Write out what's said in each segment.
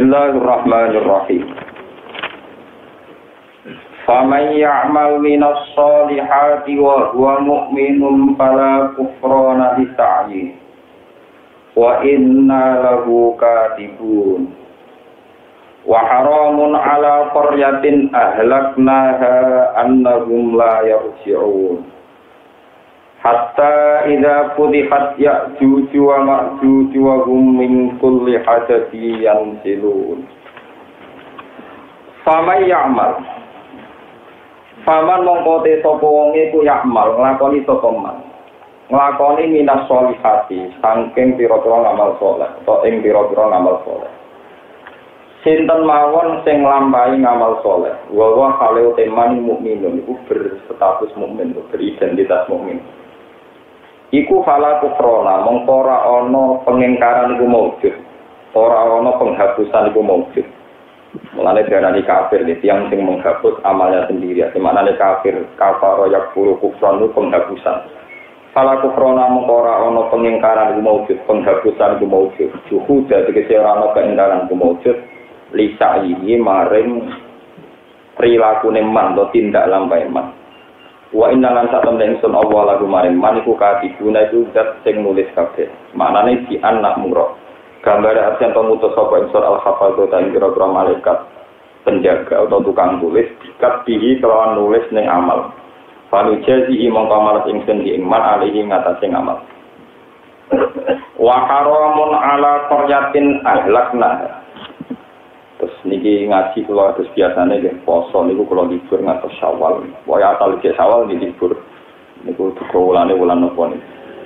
Bismillahirrahmanirrahim. Faman ya'mal minas solihati wa huwa mu'minun fala kufrana li. Wa inna lahu katibun. Wa haramun ala qaryatin Hatta idza futihat ya'juj wa ma'juj wa hum min kulli hadabi yansilun. Faman ya'mal Faman mongko te sapa wong iku yakmal nglakoni sapa man. Nglakoni minas solihati saking pira-pira ngamal saleh utawa ing pira-pira ngamal saleh. Sinten mawon sing nglampahi ngamal saleh, wa wa kale teman mukminun iku berstatus mukmin, beridentitas mukmin. Iku fala kufrona mongko ora ana pengingkaran iku maujud. Ora ana penghapusan iku maujud. Mulane diarani kafir nih, tiang sing menghapus amalnya sendiri. Di mana nih kafir, kafaro yak puru kufron itu penghapusan. Kalau kufrona mengkora ono pengingkaran itu maujud, penghapusan itu maujud. Juhu jadi keserana keingkaran itu maujud. Lisa ini maring perilaku neman atau tindak lambai man. Wa inna lan satam ingsun Allah lagu maring man iku katibuna itu zat sing nulis kabeh. Maknane di anak murah gambar artian pemutus sapa insur al hafal ta ing kira malaikat. Penjaga atau tukang tulis dikat bihi kelawan nulis ning amal. Fanu jazi mongko amal ingsun di iman alihi ngatasi amal wa haramun ala qaryatin ahlakna terus niki ngaji kula terus biasane nggih poso niku kula libur ngatos Syawal waya asal ke Syawal di libur niku tukulane wulan napa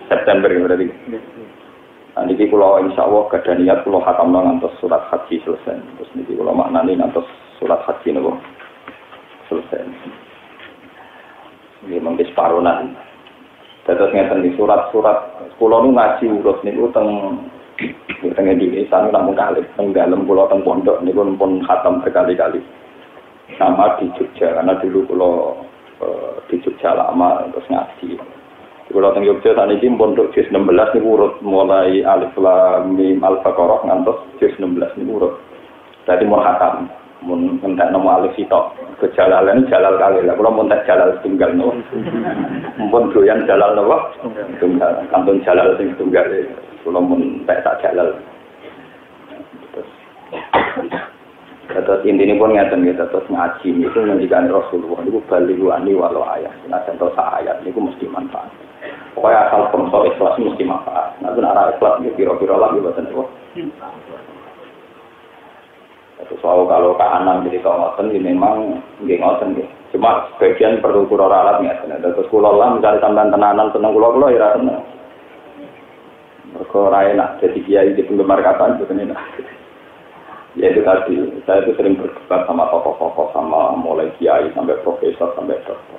September berarti Nah, niki kalau insya Allah gada niat kalau hakam ngantos surat haji selesai. Terus niki kalau maknani ngantos surat haji nopo selesai. Ini mungkin separuh. Terus di surat-surat kulo nu ngaji urus niku teng teng Indonesia namun kali teng dalam kulo teng pondok niku pun khatam berkali-kali. Sama di Jogja karena dulu kulo uh, di Jogja lama terus ngaji. Kalau teng saat ini pondok juz 16 ini urut mulai alif lam mim al baqarah ngantos juz 16 ini urut. Jadi mau hakam, mau mentak nama alif itu kejalalan jalal kali lah. Kalau mau jalal tunggal no, pun doyan jalal no, tunggal kantun jalal sing tunggal. Kalau mau tak tak jalal. Terus intinya pun ngeten gitu, terus ngaji itu menjadikan Rasulullah itu balik wani walau ayat. Nah contoh ayat itu mesti manfaat. Pokoknya asal konsol ikhlas mesti manfaat. Nah itu arah ikhlas itu kira-kira lah gitu tentu. Itu soal kalau keanan jadi ngoten ini memang nggih ngoten nggih. Cuma sebagian perlu kura ralat nih. Terus kula lah mencari tambahan tenanan tenang kula kula ya tenang. Mereka enak jadi kiai di penggemar kapan itu enak. Ya itu tadi, saya itu sering berdebat sama tokoh-tokoh, sama mulai kiai sampai profesor sampai dokter.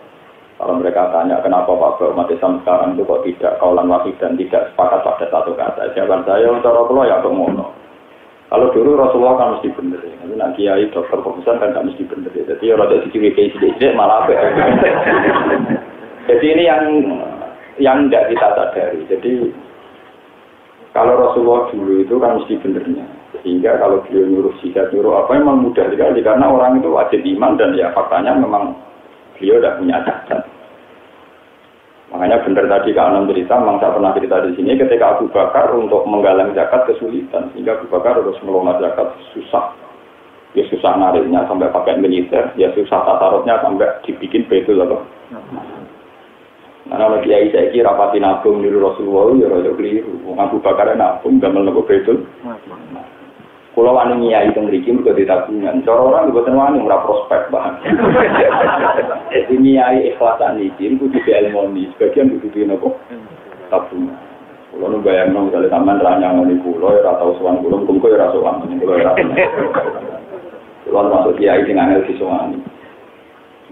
Kalau mereka tanya kenapa Pak Bro umat Islam sekarang itu kok tidak kaulan wahid dan tidak sepakat pada satu kata, jawaban saya untuk Rasulullah ya kemono. Kalau dulu Rasulullah kan mesti bener, nanti nak kiai dokter profesor kan nggak mesti bener. Jadi ya rada dicuri kiai sedikit malah apa? Jadi ini yang yang tidak kita sadari. Jadi kalau Rasulullah dulu itu kan mesti benernya. Sehingga kalau beliau nyuruh sidat, nyuruh apa memang mudah sekali. Karena orang itu wajib iman dan ya faktanya memang beliau tidak punya cacat. Makanya benar tadi Kak Anam cerita, memang saya pernah cerita di sini, ketika Abu Bakar untuk menggalang zakat kesulitan. Sehingga Abu Bakar harus melompat zakat susah. Ya susah nariknya sampai pakai militer, ya susah tatarotnya sampai dibikin betul loh. Nah, kalau kiai saya kira rapati nabung di Rasulullah, ya rada keliru. Abu Bakar nabung, gak melebu betul. Kulo wani nyai teng mriki mergo ditabungan. Cara orang mboten wani ora prospek bahan. Jadi nyai ikhlasan iki kudu dielmoni, sebagian kudu di nopo? Tabungan. Kulo nu bayangno misalnya sampean ra nyangoni kulo ora tau sowan kulo, mung kok ora sowan kulo ora. Kulo masuk kiai sing angel disowani.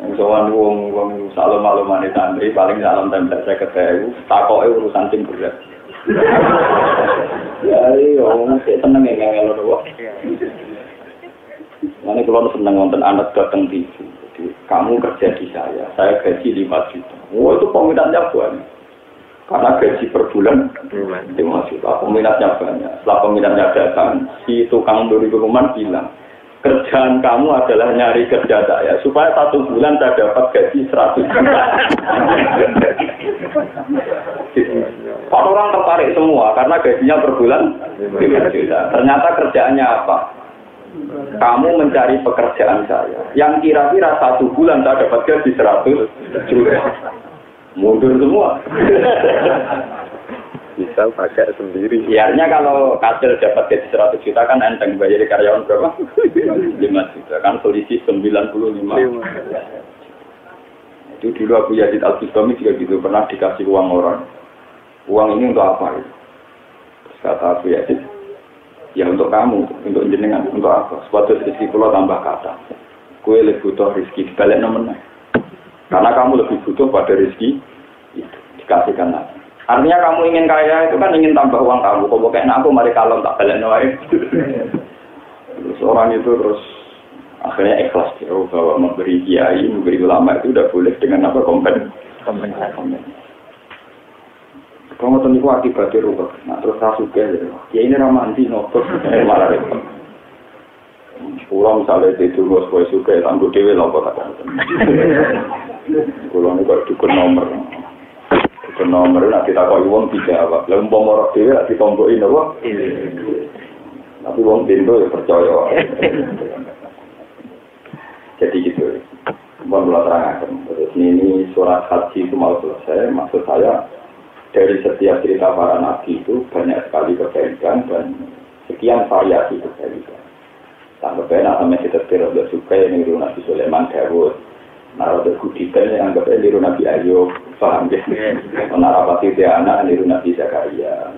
Yang sowan wong wong salam malumane santri paling salam tempel 50.000, takoke urusan sing berat. Ya iya, mesti seneng ya ngel lho. Mana kalau seneng nonton anak datang TV. Jadi kamu kerja di saya, saya gaji 5 juta. Wah itu komitmennya banyak. Karena gaji per bulan lima juta. Peminatnya banyak. Setelah peminatnya datang, si tukang duri rumah bilang, kerjaan kamu adalah nyari kerja saya supaya satu bulan saya dapat gaji seratus juta. Kalau orang tertarik semua karena gajinya per bulan lima juta. Ternyata kerjaannya apa? Kamu mencari pekerjaan saya yang kira-kira satu bulan saya dapat gaji seratus juta. Mundur semua. Bisa pakai sendiri. Biarnya kalau kasil dapat gaji 100 juta kan enteng bayar karyawan berapa? 5 juta kan selisih 95. Itu dulu Abu Yazid Al Bustami juga gitu pernah dikasih uang orang. Uang ini untuk apa? Terus kata Abu Yazid, ya untuk kamu, untuk jenengan, untuk apa? Suatu rezeki pulau tambah kata. Kue lebih butuh rezeki dibalik nomornya. Karena kamu lebih butuh pada rezeki itu dikasihkan lagi. Artinya kamu ingin kaya itu kan ingin tambah uang kamu. Kok kayak aku mari kalau tak balik noai. terus orang itu terus akhirnya ikhlas dia oh, bahwa memberi kiai, memberi ulama itu udah boleh dengan apa kompen. Kompensasi. Kamu tuh niku akibatnya rubah. Nah terus rasuke ya. Ya ini ramanti nopo malah repot. Pulang misalnya itu dulu sesuai suka, tangguh dewi lopo tak Pulang kok dukun nomor. Nomor nanti tak kau uang tidak apa. Lalu mau morok dewi nanti tombokin apa? Tapi uang pintu ya percaya. Jadi gitu. Mohon mulai terangkan. Terus ini surat haji itu mau selesai. Maksud saya dari setiap cerita para nabi itu banyak sekali kebaikan dan sekian variasi kebaikan. Sampai benar sama kita udah suka yang niru Nabi Sulaiman Dawud. Nara udah kudikan yang anggap niru Nabi Ayub. Paham ya? Nara pasti dia anak niru Nabi Zakaria.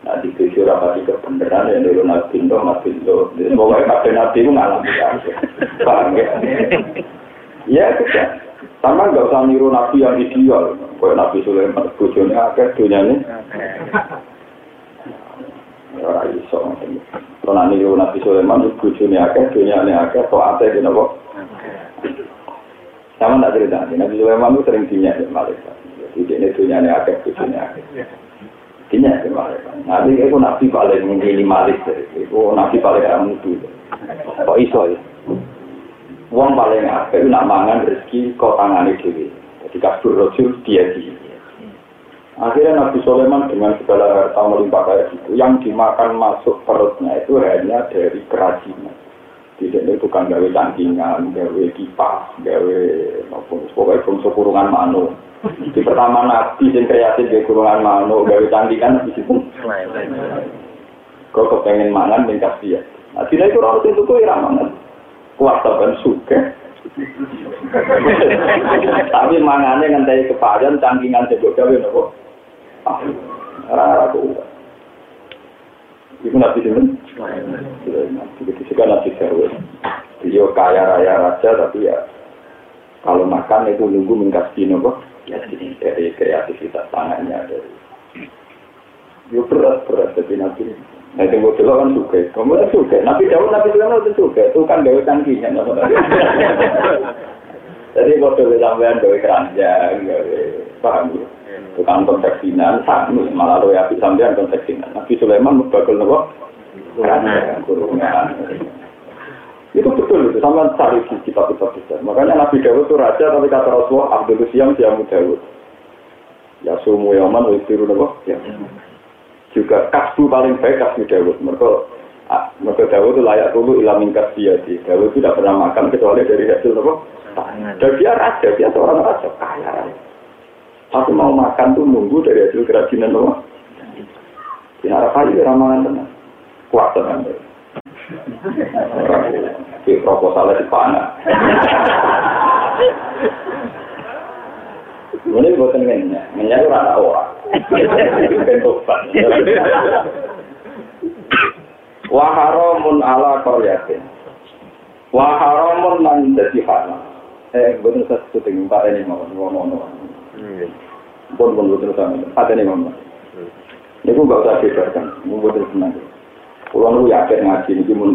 Nah di tujuh rapati kebenaran yang niru Nabi Indo, Nabi Indo. Pokoknya kabin Nabi itu ngalami aja. Paham ya? Ya sudah. Sama nggak usah niru Nabi yang ideal. Kayak Nabi Sulaiman, bujurnya akeh, dunia ini. Ora iso. Kalau nanti Nabi Sulaiman itu bujurnya akeh, dunia ini akeh, ate di nopo. Sama tak cerita, Nabi Sulaiman itu sering dinyak di Malaysia. Jadi ini dunia ini akeh, bujurnya akeh. Dinyak di Malaysia. Nanti itu Nabi paling minimalis, itu Nabi paling ramudu. Kok iso ya? Uang paling akeh, nak mangan rezeki kok tangani dewi. Jadi kasur rojul dia di. Akhirnya Nabi Sulaiman dengan segala harta melimpah kayak gitu, yang dimakan masuk perutnya itu hanya dari kerajinan. Tidak itu bukan gawe cangkingan, gawe kipas, gawe pokoknya bungsu kurungan mano. Di pertama Nabi yang kreatif di kurungan mano, gawe cangkingan di situ. Kau kepengen mangan dan kasih ya. Nah, tidak itu orang itu ramangan. Kuat dan suka. Tapi mangannya ngentai kepadan, cangkingan sebut gawe nopo. Rara aku. Ibu nabi sinten? Begitu juga nabi Dawud. Beliau kaya raya raja tapi ya kalau makan itu nunggu mengkasih nopo. Ya dari kreativitas tangannya dari. Yo berat berat jadi nabi. Nah itu gue kan suka. Kamu kan suka. Nabi Dawud nabi Sulaiman itu suka. Itu kan gawe tangkinya. Jadi kalau sampean gawe keranjang, gawe paham ya. Tukang konveksinan, sanu malah lo ya sampean konveksinan. Nabi Sulaiman bakal nopo. Itu betul itu sama cari di kitab-kitab besar. Makanya Nabi Dawud itu raja tapi kata Rasulullah Abdul Siam Siamu Dawud. Ya sumu yaman wa istiru nopo. Ya. Juga kasbu paling baik kasbu Dawud. Mereka mereka Dawud itu layak dulu ilamin kasbi ya sih. Dawud tidak pernah makan kecuali dari hasil nopo. Dan dia raja, dia seorang raja kaya raya. Tapi mau makan tuh nunggu dari hasil kerajinan nopo. Di harap aja ramalan tenang. Kuat tenang. Di proposalnya di panah. Ini ngenyak, ngenyak itu rata orang. Bentukan. Waharamun ala koryatin. Waharamun lan jadi. Eh, betul saya syuting empat ini mau ngomong ngomong. Pun pun betul sama empat ini ngomong. Ini gue gak usah bedakan, gue betul senang. Pulang lu yakin ngaji ini pun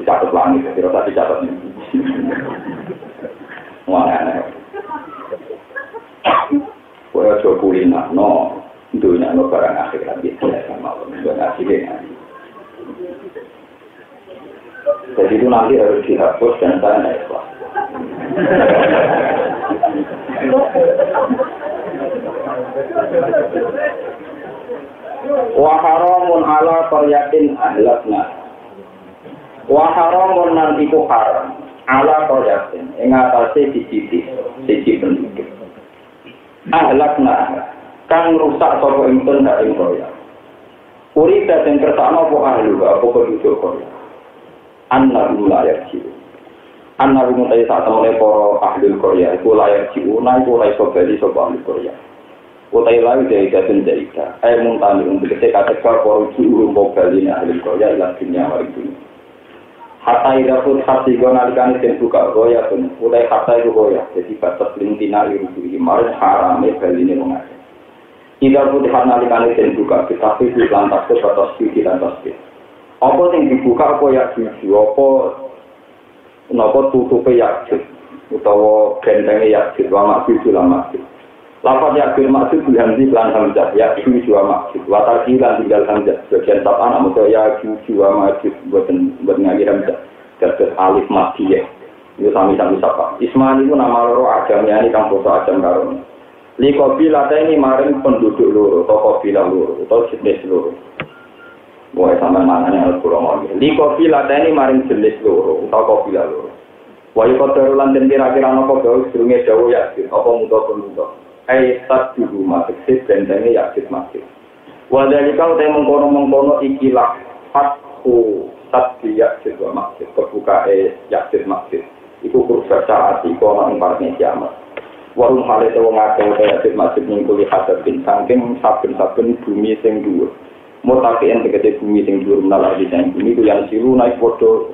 dicatat langit, kira kira dicatat ini. Wah aneh. Kue coba kulina, no. dunia lo barang akhirat gitu ya sama lo nggak ngasih jadi itu nanti harus dihapus dan saya naik kelas wa haramun ala qaryatin ahlakna. Wa haramun nan iku haram ala qaryatin. Ing atase siji siji penduduk. Ahlakna. Kang rusak sapa ingsun dak ing Korea. Urita sing kersakno apa ahlu apa penduduk Korea. Anna layar jiwa. Anna rumu tayi saat temene para ahli Korea iku layar jiwa, nah iku ora iso bali sapa ahli Korea. Utai lawi dari gadun cerita, air muntani untuk ketika tekar para jiwa mau bali ahli Korea ilang dunia wari dunia. Hatta ida pun hati gue nalikani dan buka goya pun, utai hatta itu goya, jadi batas lintina iru marin haramnya bali ini mengajar. Ida putih nalikane dan buka kita itu lantas ke batas suci dan tasbih. Apa yang dibuka apa ya suci, apa nopo tutupe ya utawa bentenge ya suci, wa maksud lah maksud. Lapat ya bil maksud dihanti pelan hamzah ya suci wa maksud. Watar hilang tinggal hamzah. Tap anak muka ya suci wa maksud buat ngaji hamzah. Terus alif ya. Itu sami-sami sapa. Ismail itu nama loro agamnya ini kang foto agam karun. Liko bila ini maring penduduk loro, atau bila loro, atau jenis loro. Boleh sama mana yang harus kurang lagi. Liko bila ini maring jenis loro, atau bila loro. Wahyu kota rulan dan kira-kira nopo gawe sedurunge jauh yakin, apa muda pun muda. Eh, tak di rumah eksis dan ini yakin masih. Wadali kau teh mengkono-mengkono ikilah fatku tak yakin wa maksud kebuka eh yakin maksud. Iku kursa saat ikono yang parne kiamat. warung hale te wong akeh sik masjid ning kuli hadap bin saking saben-saben bumi sing dhuwur mutaki ing tegese bumi sing dhuwur menawa di sing bumi ku yang siru naik padha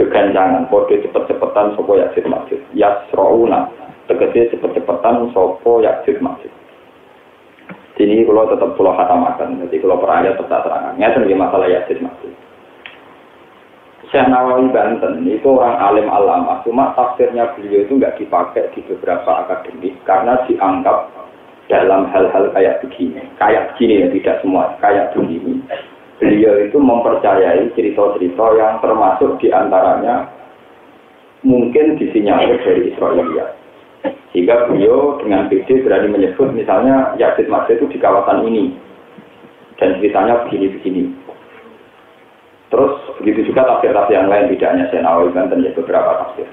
keganjangan padha cepet-cepetan sapa ya sik masjid ya srauna tegese cepet-cepetan sapa ya sik masjid Ini kalau tetap pulau khatamakan, jadi kalau perayaan tetap terangan. Ini masalah yasin masjid. Syekh Nawawi Banten itu orang alim alama, cuma tafsirnya beliau itu nggak dipakai di beberapa akademik karena dianggap dalam hal-hal kayak begini, kayak begini ya tidak semua, kayak begini. Beliau itu mempercayai cerita-cerita yang termasuk di antaranya mungkin disinyalir dari Israelia. Sehingga beliau dengan PD berani menyebut misalnya Yazid Masjid itu di kawasan ini. Dan ceritanya begini-begini. Terus begitu juga tafsir-tafsir yang lain tidak hanya Senawi Banten ya beberapa tafsir.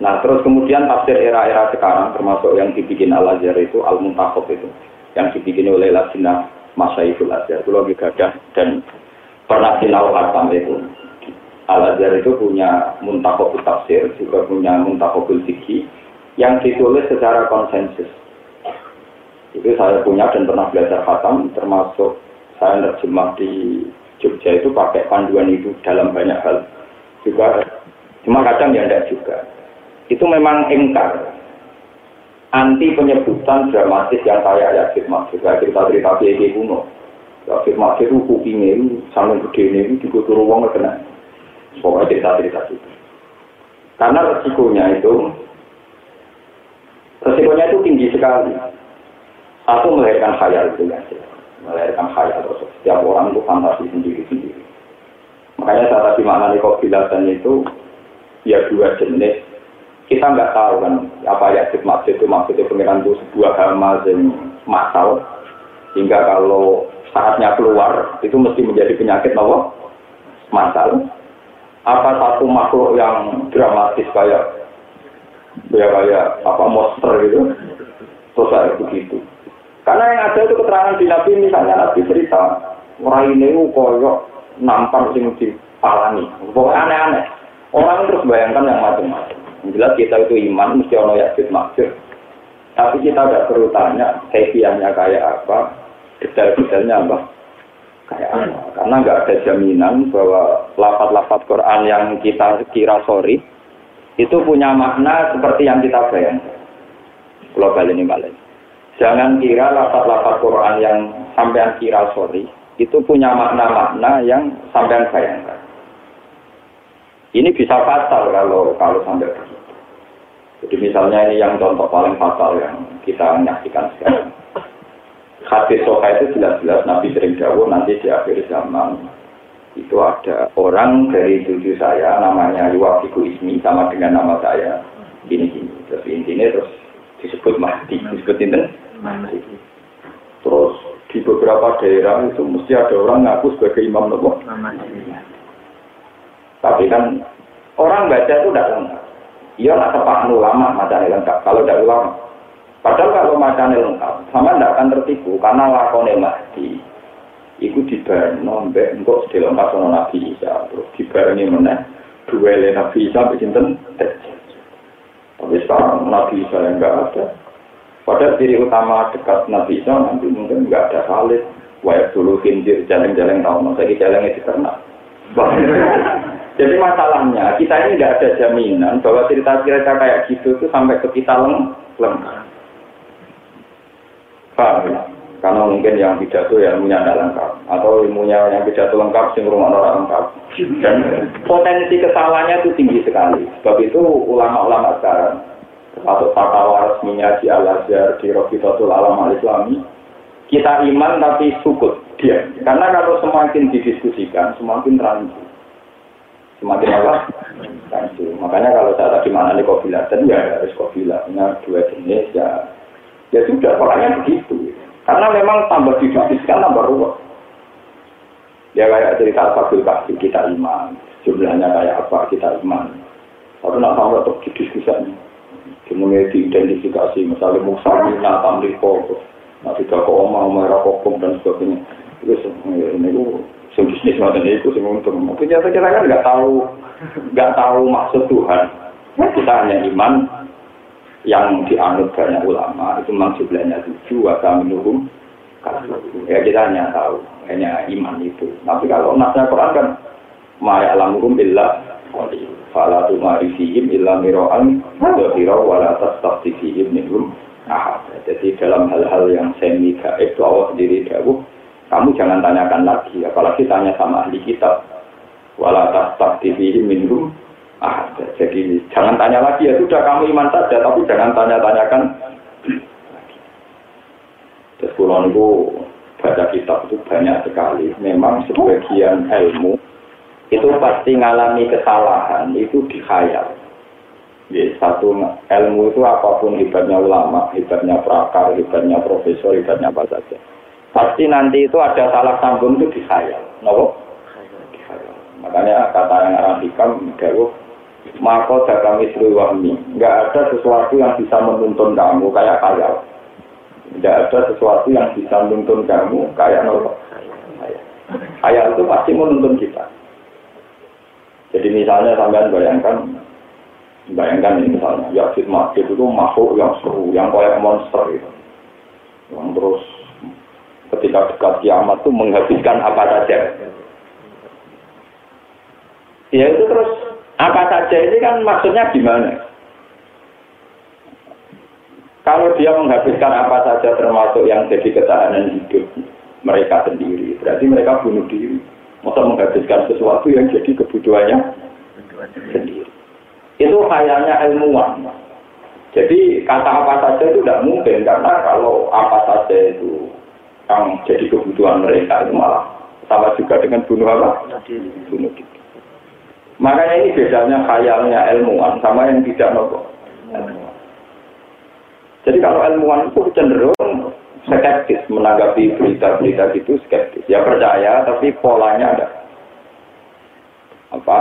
Nah terus kemudian tafsir era-era sekarang termasuk yang dibikin Al Azhar itu Al Muntakhab itu yang dibikin oleh Lasina Masyaiful Azhar. Itu lagi gadah dan pernah sinau Hatam itu. Al Azhar itu punya Muntakhab tafsir juga punya Muntakhabul Fikih yang ditulis secara konsensus. Itu saya punya dan pernah belajar Hatam termasuk saya terjemah di Jogja itu pakai panduan itu dalam banyak hal. Juga cuma kadang ya enggak juga itu memang engkar anti penyebutan dramatis yang saya yakin maksud saya cerita cerita PG kuno. Yakin maksud itu kupingnya itu sampai gede ini juga turun uang kena. Pokoknya cerita cerita itu karena resikonya itu resikonya itu tinggi sekali. Satu melahirkan khayal itu ya melahirkan khayal terus setiap orang itu fantasi sendiri-sendiri. Makanya saat tadi makna kobilatan itu ya dua jenis. Kita nggak tahu kan apa ya maksud itu maksudnya pengiran itu sebuah hama yang masal hingga kalau saatnya keluar itu mesti menjadi penyakit nopo masal. Apa satu makhluk yang dramatis kayak ya kayak apa monster gitu saya begitu karena yang ada itu keterangan di Nabi, misalnya Nabi cerita, orang ini koyok nampak sing dipalani. Pokoknya aneh-aneh. Orang terus bayangkan yang macam-macam. Jelas kita itu iman, mesti ono yakin maksud. Tapi kita tidak perlu tanya, kefiahnya kayak apa, detail-detailnya apa, kayak apa. Karena nggak ada jaminan bahwa lafat-lafat Quran yang kita kira sorry, itu punya makna seperti yang kita bayangkan. Global ini balik. Jangan kira lafaz-lafaz Quran yang sampean kira sorry, itu punya makna-makna yang sampean bayangkan. Ini bisa fatal kalau kalau sampai begitu. Jadi misalnya ini yang contoh paling fatal yang kita menyaksikan sekarang. hadis soha itu jelas-jelas Nabi sering jauh nanti di akhir zaman itu ada orang dari cucu saya namanya Yuwafiku Ismi sama dengan nama saya ini gini terus intinya terus disebut Mahdi disebut ini terus di beberapa daerah itu mesti ada orang ngaku sebagai imam nopo tapi kan orang baca itu tidak lengkap iya lah tepat ulama macamnya lengkap kalau tidak ulama padahal kalau macamnya lengkap sama tidak akan tertipu karena lakonnya Mahdi Iku dibarengi nombek engkau sedih lengkap sama Nabi Isa. Terus dibarengi mana? Dua Nabi Isa bercinten Tapi sekarang Nabi Isa yang enggak ada. Pada ciri utama dekat Nabi Isa nanti mungkin enggak ada salib. Wayak dulu kinjir jalan-jalan tahun. Saya jalan itu ternak. Jadi masalahnya kita ini enggak ada jaminan bahwa cerita-cerita kayak gitu itu sampai ke kita lengkap. Paham ya? Karena mungkin yang pidato ya ilmunya tidak lengkap. Atau ilmunya yang pidato lengkap, sing rumah orang lengkap. Dan potensi kesalahannya itu tinggi sekali. Sebab itu ulama-ulama sekarang, termasuk fatwa resminya di Al-Azhar, di Rofidatul Alam Al-Islami, kita iman tapi sukut dia. Karena kalau semakin didiskusikan, semakin rancu. Semakin apa? Rancu. Makanya kalau saya tadi mana nih kobilatan, ya harus kobilatnya dua jenis ya. Ya sudah, orangnya begitu. Karena memang tambah didiskusikan tambah ruwet. Ya kayak cerita Fabul Kahfi kita iman, jumlahnya kayak apa kita iman. Tapi nak sampai untuk didiskusikan, kemudian diidentifikasi, misalnya Mina, Tamliko, tidak ke Oma, Oma, dan sebagainya. Itu ini itu bisnis macam itu sih untung. Mungkin kita kan nggak tahu, nggak tahu maksud Tuhan. Kita hanya iman, yang dianut banyak ulama itu memang jumlahnya tujuh atau minum ya kita hanya tahu hanya iman itu tapi kalau nasnya Quran kan maya alamurum billah fala tumarifihim illa miro'an dohiro wala tastaftifihim minhum jadi dalam hal-hal yang semi gaib Allah sendiri dawuh kamu jangan tanyakan lagi apalagi tanya sama ahli kitab. Wala tastaftifihim minhum ah jadi jangan tanya lagi ya sudah kamu iman saja tapi jangan tanya-tanyakan terus kulon itu baca kitab itu banyak sekali. Memang sebagian ilmu itu pasti ngalami kesalahan itu dikhayal ya, satu ilmu itu apa pun hebatnya ulama hebatnya prakar hebatnya profesor hebatnya apa saja pasti nanti itu ada salah sambung itu dikhayal nopo makanya kata yang arah hikam maka dagang istri wahmi. Nggak ada sesuatu yang bisa menuntun kamu kayak kaya. Nggak ada sesuatu yang bisa menuntun kamu kayak nol. Kaya itu pasti menuntun kita. Jadi misalnya sampean bayangkan, bayangkan ini misalnya, Yaksid Masjid itu makhluk yang seru, yang kayak monster itu. Yang terus ketika dekat kiamat itu menghabiskan apa saja. Ya itu terus apa saja ini kan maksudnya gimana? Kalau dia menghabiskan apa saja termasuk yang jadi ketahanan hidup mereka sendiri, berarti mereka bunuh diri. Masa menghabiskan sesuatu yang jadi kebutuhannya sendiri. Itu kayaknya ilmuwan. Jadi kata apa saja itu tidak mungkin karena kalau apa saja itu yang jadi kebutuhan mereka itu malah sama juga dengan bunuh apa? Bunuh diri. Makanya ini bedanya khayalnya ilmuwan sama yang tidak nopo. Jadi kalau ilmuwan itu cenderung skeptis menanggapi berita-berita gitu skeptis. Ya percaya tapi polanya ada apa?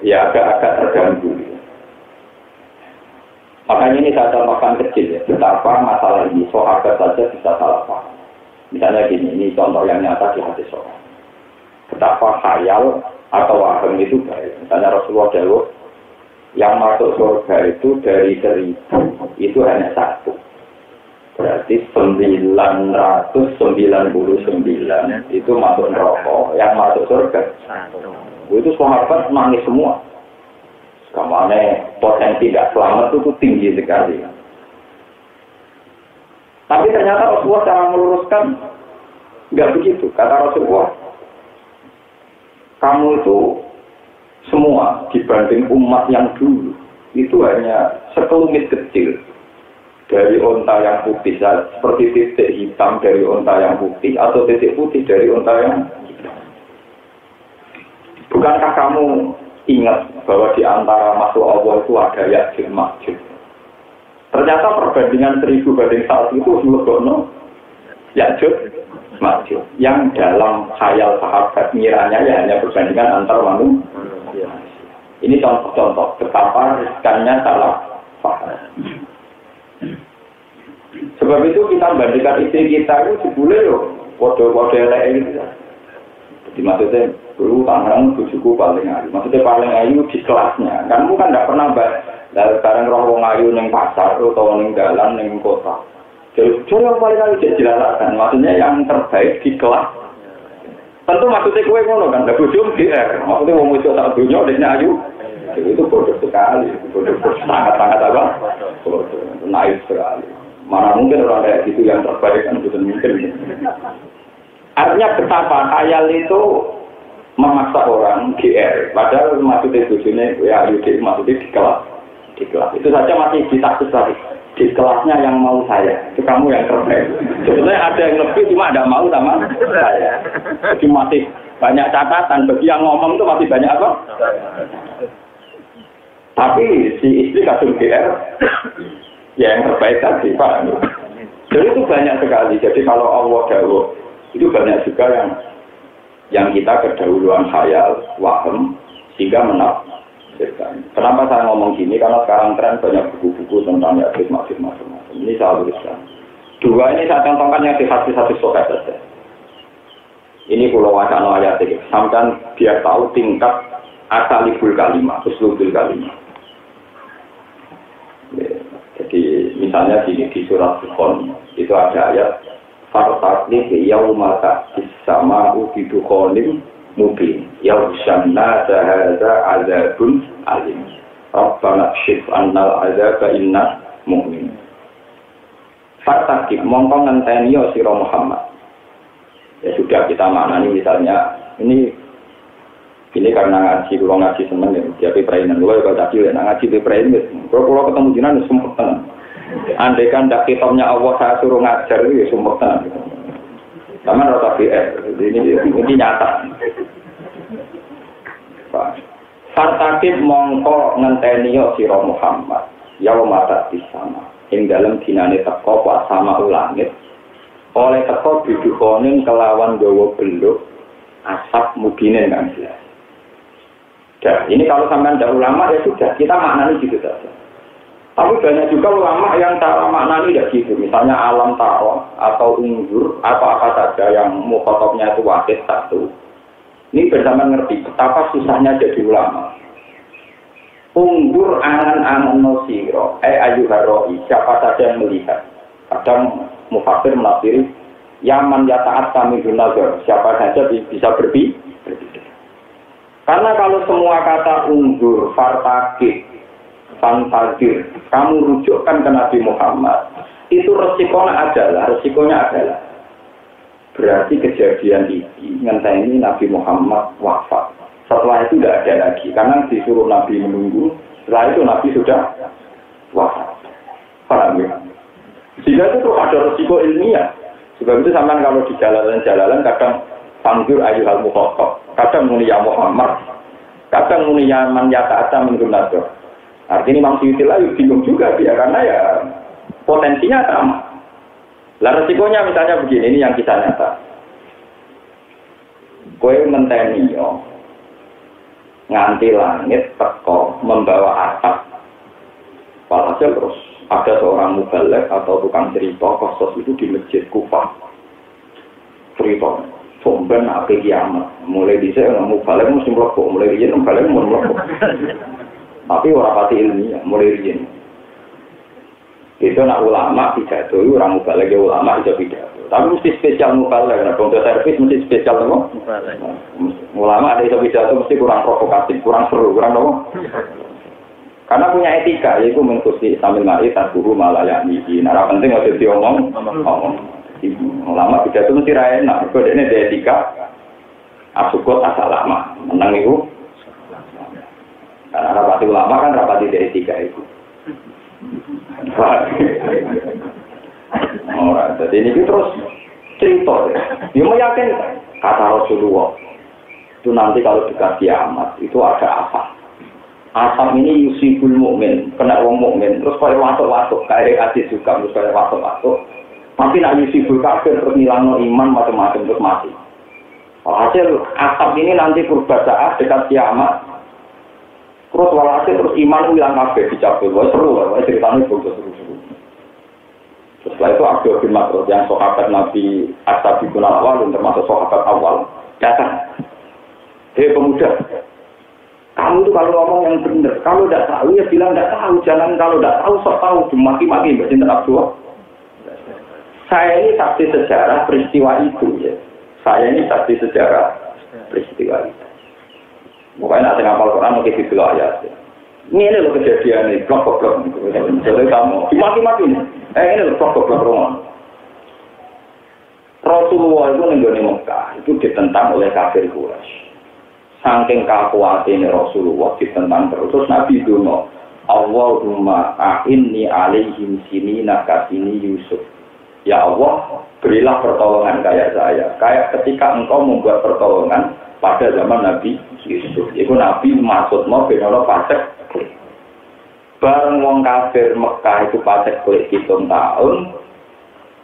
Ya agak-agak terganggu. Makanya ini saya makan kecil ya, betapa masalah ini soal saja bisa salah paham. Misalnya gini, ini contoh yang nyata di hati soal. Betapa khayal atau waham itu baik. Misalnya Rasulullah Dawo yang masuk surga itu dari seribu itu hanya satu. Berarti 999 itu masuk neraka, yang masuk surga. Itu sahabat nangis semua. Kamane potensi tidak selamat itu tinggi sekali. Tapi ternyata Rasulullah cara meluruskan nggak begitu. Kata Rasulullah, kamu itu semua dibanding umat yang dulu itu hanya sekelumit kecil dari onta yang putih, seperti titik hitam dari onta yang putih, atau titik putih dari onta yang hitam. Bukankah kamu ingat bahwa di antara makhluk Allah itu ada Ya'juj Ma'juj? Ternyata perbandingan seribu banding satu itu melegono Ya'juj Ma'juj. Yang dalam khayal sahabat ngiranya ya hanya perbandingan antar manusia. Ini contoh-contoh betapa riskannya salah paham. Sebab itu kita bandingkan istri kita itu boleh loh, kode-kode gitu. Jadi maksudnya dulu tangan bujuku paling ayu. Maksudnya paling ayu di kelasnya. Kan kamu kan tidak pernah mbak. Lalu sekarang roh wong ayu neng pasar atau neng jalan neng kota. Jadi yang paling ayu jadi jelaskan. Maksudnya yang terbaik di kelas. Tentu maksudnya kue ngono kan. Tidak bujum GR. Maksudnya wong itu tak dunia dia ayu. Itu bodoh sekali. Bodoh sangat-sangat apa? Bodoh. Naif sekali. Mana mungkin orang kayak gitu yang terbaik kan bukan mungkin. Artinya betapa khayal itu memaksa orang GR. Padahal maksudnya tujuannya ya ayo maksudnya di kelas. Di kelas. Itu saja masih ditakut lagi. Di kelasnya yang mau saya. Itu kamu yang terbaik. Sebetulnya ada yang lebih cuma ada mau sama saya. Jadi masih banyak catatan. Bagi yang ngomong itu masih banyak apa? Tapi si istri kadung GR ya yang terbaik tadi Pak. Jadi itu banyak sekali. Jadi kalau Allah dahulu itu banyak juga yang yang kita kedahuluan khayal, waham, sehingga menafsirkan. Kenapa saya ngomong gini? Karena sekarang tren banyak buku-buku tentang yakin maksud macam-macam. Ini saya tuliskan. Dua ini saya contohkan yang di hadis-hadis sokat saja. Ini pulau wacana ayat ini. Sampai biar tahu tingkat asalibul kalimah, uslubul kalimah. Jadi misalnya di, di surat Bukhon itu ada ayat Fartatli yaumata sama ubidukholim mubin. Yawshanna zahaza azabun alim. Rabbana syif annal azaba inna mu'min. Fartatli mongkong ngenteni ya siro Muhammad. Ya sudah kita maknani misalnya Ini ini karena ngaji, kalau ngaji seneng ya, dia perainan. Kalau kalau tadi ya, ngaji di perainan, kalau ketemu jinan, tenang. Andai kan tidak kitabnya Allah saya suruh ngajar, ya sumpah tenang. Sama rata BR, ini, ini nyata. Fartakib mongko ngenteni siro Muhammad, ya mata di sana. Ing dalam dinane teko sama ulangit, oleh teko bidukonin kelawan gawa beluk asap mugine kan jelas. Ya, ini kalau sampai ada ulama ya sudah, kita maknani gitu saja. Tapi banyak juga ulama yang cara maknani ya gitu. Misalnya alam taro atau unggul apa-apa saja yang mukhotobnya itu wakil satu. Ini bersama ngerti betapa susahnya jadi ulama. Unggur angan-angan nosiro, eh ayu haroi, siapa saja yang melihat. Kadang mufasir menafsiri, Yaman ya taat kami siapa saja bisa berbi, karena kalau semua kata undur, fartakik, fantadir, kamu rujukkan ke Nabi Muhammad, itu resikonya adalah, resikonya adalah berarti kejadian ini ini Nabi Muhammad wafat. Setelah itu tidak ada lagi, karena disuruh Nabi menunggu, setelah itu Nabi sudah wafat. Paham ya? Sehingga itu ada resiko ilmiah. Sebab itu sama kalau di jalan-jalan kadang panggil ayuhal mukhokok kadang muni ya Muhammad, kadang muni ya man ya ta'ata menggunakan. Artinya Imam Syuuti lah bingung juga dia karena ya potensinya sama. Lah resikonya misalnya begini, ini yang kita nyata. Kue menteni yo, nganti langit teko membawa atap. Walhasil terus ada seorang mubalek atau tukang cerita khusus itu di masjid Kufah. Cerita Somben ape kiamat. Mulai di saya mau balik mesti melokok, mulai riyen balik mau melokok. Tapi orang pati ilmiah, mulai riyen. Itu nak ulama pidato, orang mau balik ya ulama itu pidato. Tapi mesti spesial mau balik, nah untuk servis mesti spesial nopo. Ulama ada itu pidato mesti kurang provokatif, kurang seru, kurang nopo. Karena punya etika, yaitu mengkusi sambil mari malah yang ini. Nah, penting harus diomong, ngomong. Lama tidak itu mesti raya enak. Ini dia tiga. Asukot asal lama. Menang itu. Karena rapati ulama kan rapati dari tiga itu. Orang, jadi ini terus cerita. Dia meyakinkan kata Rasulullah itu nanti kalau dekat kiamat itu ada apa? Asam ini yusibul mukmin, kena wong mukmin, terus kayak watuk-watuk, kayak hati juga, terus kayak watuk-watuk. Tapi nak yusibul kafir terus ngilangno iman macam-macam terus mati. Hasil asap ini nanti purba saat dekat kiamat. Terus walhasil terus iman hilang kabeh dicabut. Wah seru lah, wah ceritanya bagus seru-seru. Terus setelah itu Abdul bin Mas'ud yang sahabat Nabi Asabi bin Awal termasuk sahabat awal datang. Hei pemuda, kamu tuh kalau ngomong yang benar, kalau tidak tahu ya bilang tidak tahu, jangan kalau tidak tahu sok tahu, dimaki-maki mbak Cinta Abdul. Saya ini saksi sejarah peristiwa itu ya. Saya ini saksi sejarah peristiwa itu. Pokoknya nanti ngapal Quran mungkin di dulu ayat. Ini ini loh kejadian ini, blok blok Jadi kamu maki-maki ini. Eh ini loh blok blok rumah. Rasulullah itu nenggoni Mekah itu ditentang oleh kafir Quraisy. Saking kakuatin Rasulullah ditentang terus. Terus Nabi Duno, Allahumma a'inni alaihim sini nakasini Yusuf. Ya Allah, berilah pertolongan kayak saya. Kayak ketika engkau membuat pertolongan pada zaman Nabi Yusuf. Itu Nabi maksud mau benono Bareng wong kafir Mekah itu pasek kulit hitung tahun.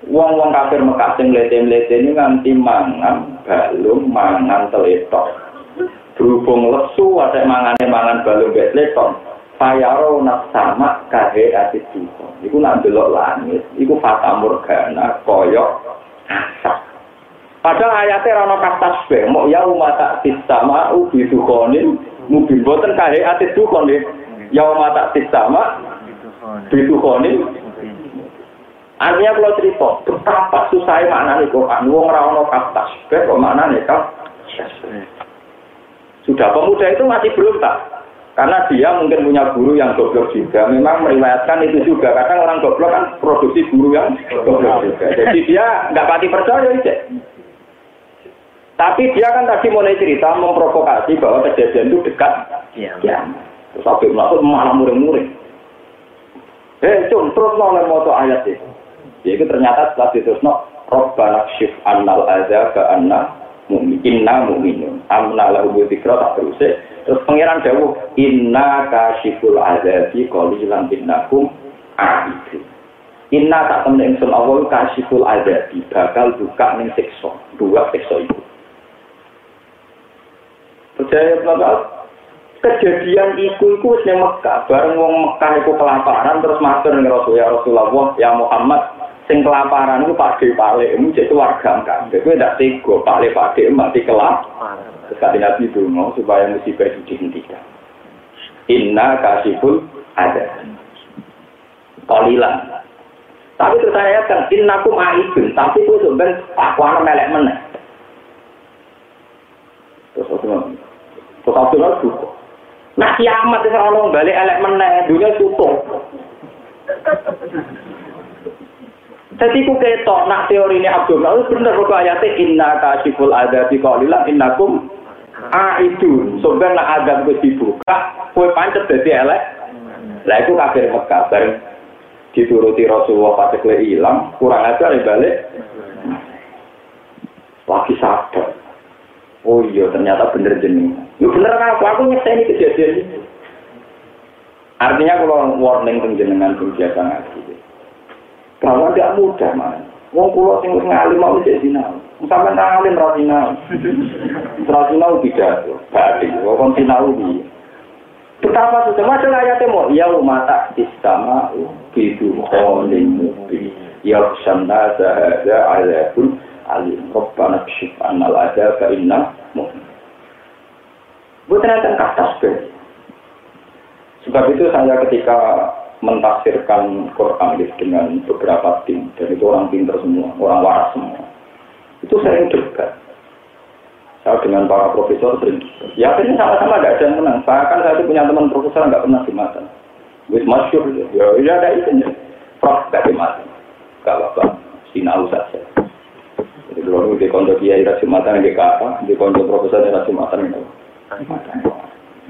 Wong wong kafir Mekah sing lete-lete ini nganti mangan balung mangan teletok. Berhubung lesu ada mangane mangan balung betleton. Payaro nak sama kahe ati tuh. Iku nak delok langit, iku fata morgana koyok. Padahal ayatnya rano kata sbe, mau ya umat tak sama ubi dukonin, mobil boten kahe ati dukonin, ya umat tak sama ubi dukonin. Artinya kalau cerita, betapa susahnya makna ini Quran, wong rano kata sbe, kok ini kan? Sudah pemuda itu masih belum tak karena dia mungkin punya guru yang goblok juga. Memang meriwayatkan itu juga. Kadang orang goblok kan produksi guru yang goblok juga. Jadi dia nggak pati percaya. Tapi dia kan tadi mulai cerita memprovokasi bahwa kejadian itu dekat. Ya. ya. Terus sampai melakukan mana muring-muring. Eh, cum, terus mau moto ayat itu. Jadi ternyata setelah itu no, Robbana syif annal azza ka anna mu'min inna mu'minun amna lahu dzikra tak terus Terus pangeran dawuh inna kasyiful azabi qalilan innakum aidu. Inna tak temen ingsun Allah kasyiful azabi bakal buka ning siksa, dua siksa itu. Percaya bapak kejadian iku iku wis ning Mekah, bareng wong Mekah iku kelaparan terus matur ning Rasul ya Rasulullah ya Muhammad sing kelaparan itu Pak De Pale, jadi warga kan. Kowe ndak tega Pak Le Pak De mati kelaparan. Sekali Nabi mau supaya musibah itu dihentikan. Inna kasiful ada. Kolilan. Tapi terus saya kan inna kum aibun. Tapi itu sebenarnya aku anak melek meneh. Terus aku Terus aku lagi Nah kiamat itu orang balik elek meneh. Dunia tutup. Jadi ku ketok nak teori ini Abdul Malik bener kok ayatnya inna kasiful ada di kolilan innakum A itu, sebenarnya nak azab gue dibuka, kue pancet jadi elek. Lah itu kafir Mekah, bareng dituruti Rasulullah kue hilang, kurang aja nih balik. Lagi sadar. Oh iya, ternyata bener jenis. Lu bener aku, aku ini kejadian ini. Artinya kalau warning penjenengan pun biasa ngaji. Kalau tidak mudah, man. Wong kulo sing ngalim mau jadi sinau. Sampai ngalim ra sinau. Ra sinau tidak. Berarti wong sinau di. Betapa susah macam ayatnya mau ya mata istama bidu kholim mubi ya sanda zahada alaikum alim robbana kshif annal ada fa inna mu'min. Bukan ada kata Sebab itu saya ketika mentafsirkan Quran dengan beberapa tim dan itu orang pinter semua, orang waras semua. Itu sering debat. Saya dengan para profesor sering. Ya akhirnya sama-sama ada yang menang. Bahkan saya itu punya teman profesor nggak pernah dimatan. Wis masyur, ya, ya ada itu Prof nggak dimatan. Gak apa-apa, sinau saja. Jadi kalau di konco kiai rasumatan di apa, di konco profesor rasumatan itu.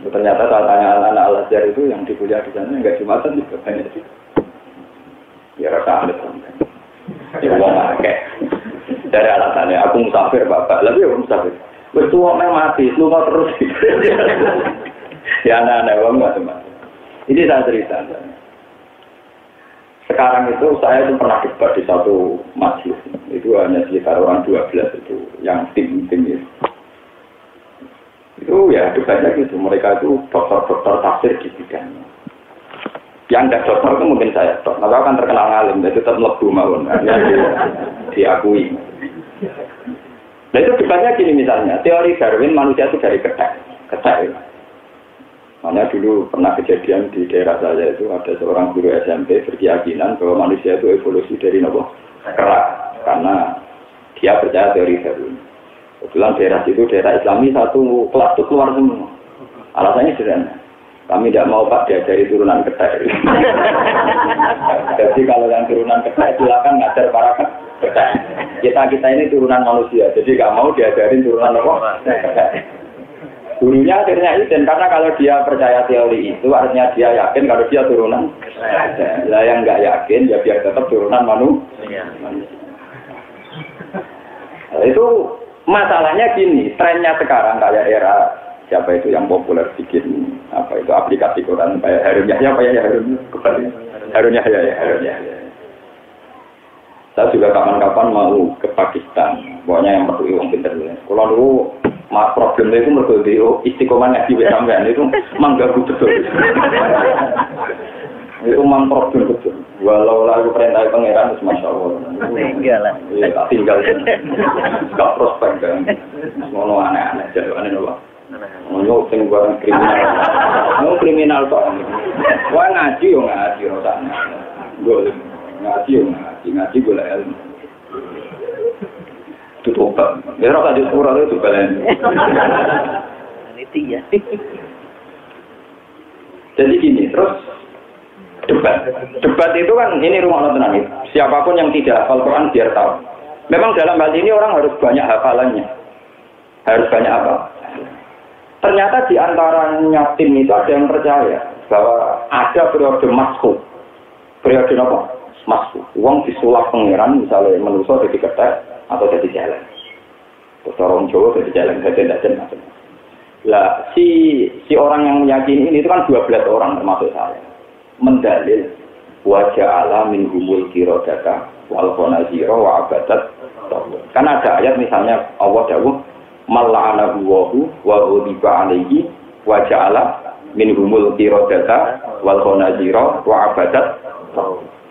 Ternyata saat tanya anak-anak al itu yang dikuliah di sana nggak jumatan juga banyak sih. Ya rasa aneh Ya wong akeh. Dari alasannya aku musafir bapak, lebih aku musafir. Betul orang mati, lu mau terus. ya anak-anak wong macam-macam. Ini saya cerita. Sekarang itu saya itu pernah debat di satu masjid. Itu hanya sekitar orang 12 itu yang tim-tim itu. Itu ya debatnya gitu. Mereka itu dokter-dokter tafsir di bidangnya. Yang tidak dokter itu mungkin saya dok. Maka akan terkenal ngalim, jadi tetap lebu mawon. Ya, di, diakui. Nah itu debatnya gini misalnya, teori Darwin manusia itu dari ketek. Ketek itu. Makanya dulu pernah kejadian di daerah saya itu ada seorang guru SMP berkeyakinan bahwa manusia itu evolusi dari nopo kerak karena dia percaya teori Darwin. Kebetulan daerah itu daerah Islami satu kelas itu keluar semua. Alasannya sederhana. Kami tidak mau Pak diajari turunan ketek. jadi kalau yang turunan ketek silakan ngajar para ketek. Kita kita ini turunan manusia, jadi nggak mau diajarin turunan apa? Gurunya akhirnya izin karena kalau dia percaya teori itu artinya dia yakin kalau dia turunan. Lah yang nggak yakin ya biar tetap turunan manusia. Nah, itu masalahnya gini, trennya sekarang kayak era siapa itu yang populer bikin apa itu aplikasi Quran kayak Harun Yahya apa ya Harun kembali Harun Yahya ya Harun Yahya. Saya juga kapan-kapan mau ke Pakistan, pokoknya yang perlu uang pinter. Kalau dulu mak problemnya itu mereka di istiqomah ngaji sampean itu mangga betul. itu mang problem betul. Walau lalu perintah pangeran itu masya Allah. Tinggal lah. Iya, tinggal. Gak prospek kan. Ngono aneh-aneh jadi aneh nopo. Ngono sing barang kriminal. Ngono kriminal kok. Wah ngaji yo ngaji rasane. Gue ngaji yo ngaji, ngaji golek ilmu tutup. Ya ora kadhe surah itu balen. Itu ya. Jadi gini, terus debat. Debat itu kan ini rumah nonton ini. Siapa pun yang tidak hafal Quran biar tahu. Memang dalam hal ini orang harus banyak hafalannya. Harus banyak apa? Ternyata di antaranya tim itu ada yang percaya bahwa ada periode masuk. Periode apa? Masuk. Uang disulap pangeran misalnya menuso jadi ketek atau jadi jalan. Terus orang Jawa jadi jalan, jadi jalan Lah si si orang yang meyakini ini itu kan 12 orang termasuk saya. Mendalil wajah Allah min humul kirodata wal ziro wa abadat kan ada ayat misalnya Allah dawuh mala'ana huwahu wa ghadiba alaihi wa ja'ala min humul kirodata wal ziro wa abadat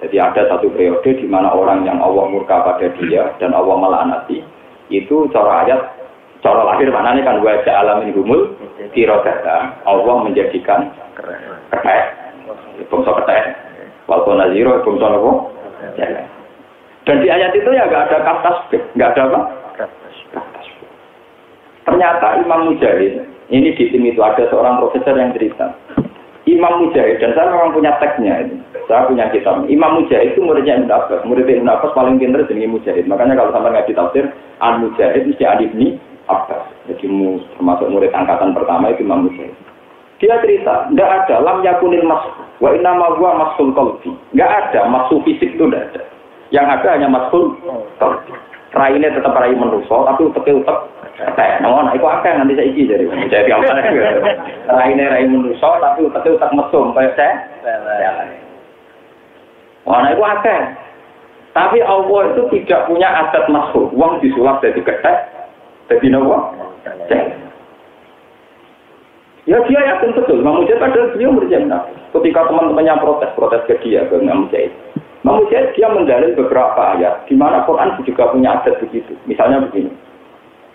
jadi ada satu periode di mana orang yang Allah murka pada dia dan Allah melaknati itu cara ayat cara lahir mana nih kan? Wajah alam ini gumul tirodata Allah menjadikan ketek. Bangsa ketek. Walaupun naziro bangsa nopo dan di ayat itu ya nggak ada kata nggak ada apa? Ternyata Imam Mujahid ini di tim itu ada seorang profesor yang cerita Imam Mujahid dan saya memang punya teksnya ini saya punya kitab. Imam Mujahid itu muridnya Ibn Abbas. Murid Ibn Abbas paling pintar jadi Mujahid. Makanya kalau sampai ngaji tafsir, Al Mujahid mesti Ali bin Abbas. Jadi termasuk murid angkatan pertama itu Imam Mujahid. Dia cerita, tidak ada lam yakunil mas wa inna ma huwa masul qalbi. Enggak ada masul fisik itu tidak ada. Yang ada hanya masul qalbi. Raine tetap rai menuso, tapi utek utek Kayak, nah, nah, itu akeh nanti saya isi jadi, jadi apa? Raine rai menuso, tapi utek utek mesum, kayak saya. Mana itu akeh. Tapi Allah itu tidak punya adat makhluk. Uang disulap dari ketek, jadi nawa. Ya dia yakin betul. Imam Mujahid padahal beliau berjana. Ketika teman-temannya protes, protes ke dia, ke Imam Mujahid. Imam Mujahid dia mendalil beberapa ayat. Di mana Quran juga punya adat begitu. Misalnya begini.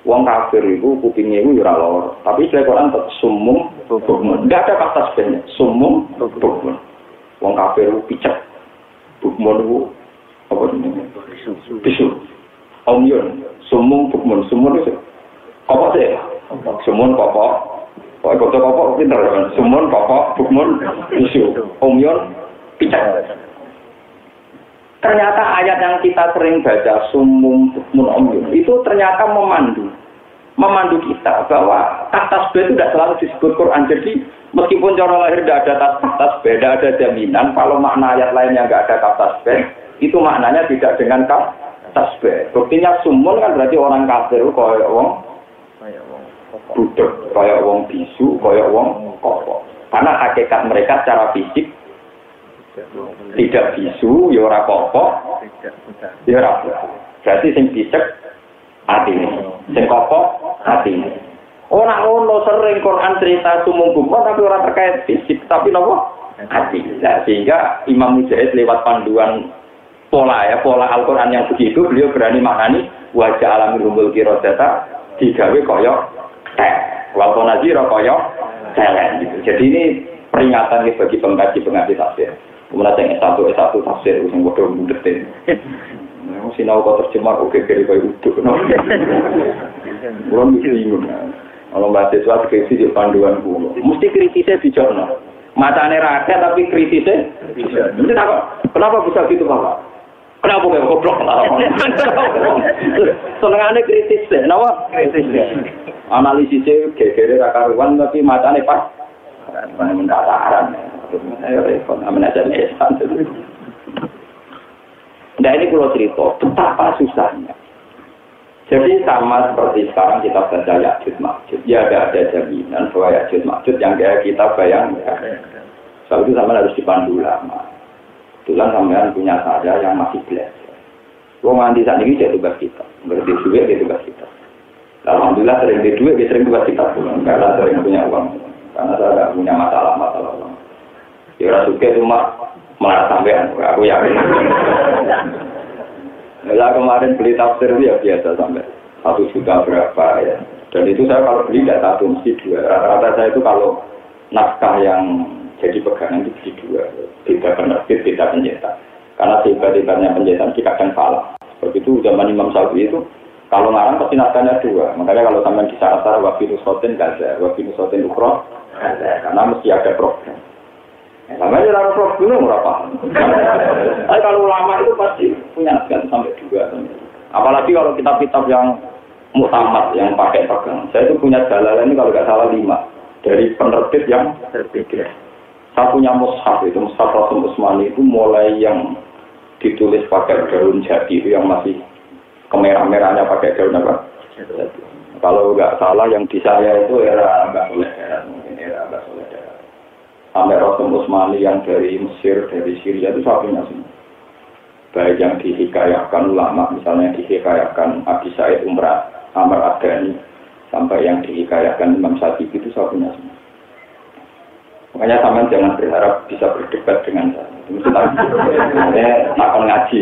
Uang kafir itu kupingnya itu yura lor. Tapi istilah Quran tetap sumum, bukmun. Tidak ada kata sebenarnya. Sumum, bukmun. Uang kafir itu picek. Bukmun itu apa namanya? Bisu. Omyun. Sumum bukmun. Sumun itu apa sih? Sumun kopok. Kok kota kopok pinter kan? Sumun kopok bukmun bisu. Omyun picek. Ternyata ayat yang kita sering baca sumum bukmun omyun itu ternyata memandu memandu kita bahwa kata tasbih itu tidak selalu disebut Quran. Jadi Meskipun cara lahir tidak ada tas tas beda ada jaminan. Kalau makna ayat lain yang nggak ada kata tasbih, itu maknanya tidak dengan kata tasbih. Buktinya sumun kan berarti orang kafir kaya wong budek, kaya wong bisu, kaya wong koko. Karena hakikat mereka secara fisik tidak bisu, ya ora koko, ya ora Berarti sing hati ini, sing hati ini. Orang ono sering Quran cerita sumung gumpal tapi orang terkait fisik, tapi nopo hati. Nah, sehingga Imam Mujahid lewat panduan pola ya pola Al-Quran yang begitu beliau berani maknani wajah alam rumbul kirosata digawe koyok teh wal naziro koyok celeng gitu. Jadi ini peringatan bagi pengkaji pengkaji tafsir. Kemudian yang S1 S1 tafsir yang bodoh budetin. Sinau kau terjemah oke kiri kau uduk. Belum bingung. Kalau mahasiswa skripsi di panduan kulo, mesti kritisnya dijono. Matanya rakyat tapi kritisnya Mesti apa? Kenapa bisa gitu bapak? Kenapa kayak goblok lah? Senengannya kritis deh, kenapa? Kritis deh. Analisisnya gegere rakaruan tapi matanya pas. Saran. Ayo repot, amin aja nih. Nah ini kalau cerita, betapa susahnya. Jadi sama seperti sekarang kita baca Yajud Makjud, ya ada ada jaminan bahwa Yajud Makjud yang kayak kita bayangkan. Soal itu sama harus dipandu lama. Kebetulan sampean punya saya yang masih belajar. Gue nganti saat ini jadi tugas kita, berarti duit jadi tugas kita. Alhamdulillah sering di duit, sering tugas kita pulang, karena sering punya uang. Karena saya punya masalah-masalah uang. Ya Rasulullah cuma malah sampean, aku yakin. Lah kemarin beli tafsir itu ya biasa sampai satu juta berapa ya. Dan itu saya kalau beli tidak satu mesti dua. Rata-rata saya itu kalau naskah yang jadi pegangan itu beli dua. Tidak penerbit, tidak pencetak. Karena tiba-tibanya pencetak kita akan salah. Seperti itu zaman Imam Syafi'i itu kalau ngarang pasti naskahnya dua. Makanya kalau sampai di saat wafi nusotin gaza, wafi nusotin ukro Karena mesti ada program. Aja lalu prof dulu berapa? Tapi kalau ulama itu pasti punya naskah sampai dua. Apalagi kalau kitab-kitab yang mutamat yang pakai pegang. Saya itu punya jalan ini kalau nggak salah lima dari penerbit yang terbit. Saya punya mushaf itu mushaf Rasul Usmani itu mulai yang ditulis pakai daun jati itu yang masih kemerah-merahnya pakai daun apa? Kalau nggak salah yang di saya itu era boleh era mungkin era sampai Rasul Usmani yang dari Mesir, dari Syria itu saya punya semua. Baik yang dihikayakan ulama, misalnya dihikayakan Abi Said Umrah, Amr Adani, sampai yang dihikayakan Imam Sadiq itu saya punya semua. Makanya sama jangan berharap bisa berdebat dengan saya. Saya akan ngaji.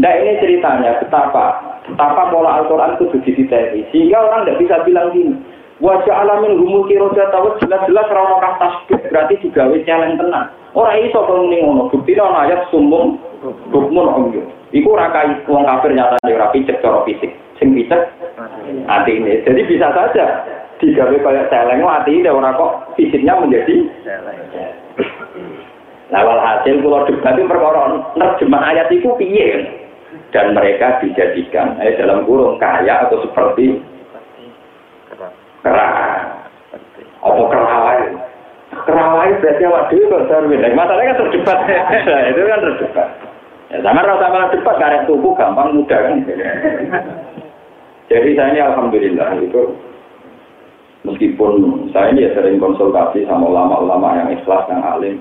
Nah ini ceritanya betapa betapa pola Al-Quran itu begitu sehingga orang tidak bisa bilang gini Wajah alamin humul kiroda tahu jelas-jelas rano tasbih berarti wis yang tenang. Orang iso kalau ning ngono bukti ana ayat sumum hukmun umum. Iku ora kai wong kafir nyata ora picek cara fisik. Sing picek hati ini. Jadi bisa saja digawe kayak celeng hati ini orang kok fisiknya menjadi Nah, hasil pulau debat itu perkara nerjemah ayat itu piye dan mereka dijadikan eh, dalam kurung kaya atau seperti kerah. Apa kerawai? Kerawai berarti awak dhewe kok sarwe. Masalahnya kan terdebat. itu kan terdebat. Ya, sama rasa malah debat karek tubuh gampang mudah kan. Jadi saya ini alhamdulillah itu meskipun saya ini ya sering konsultasi sama ulama-ulama yang ikhlas yang alim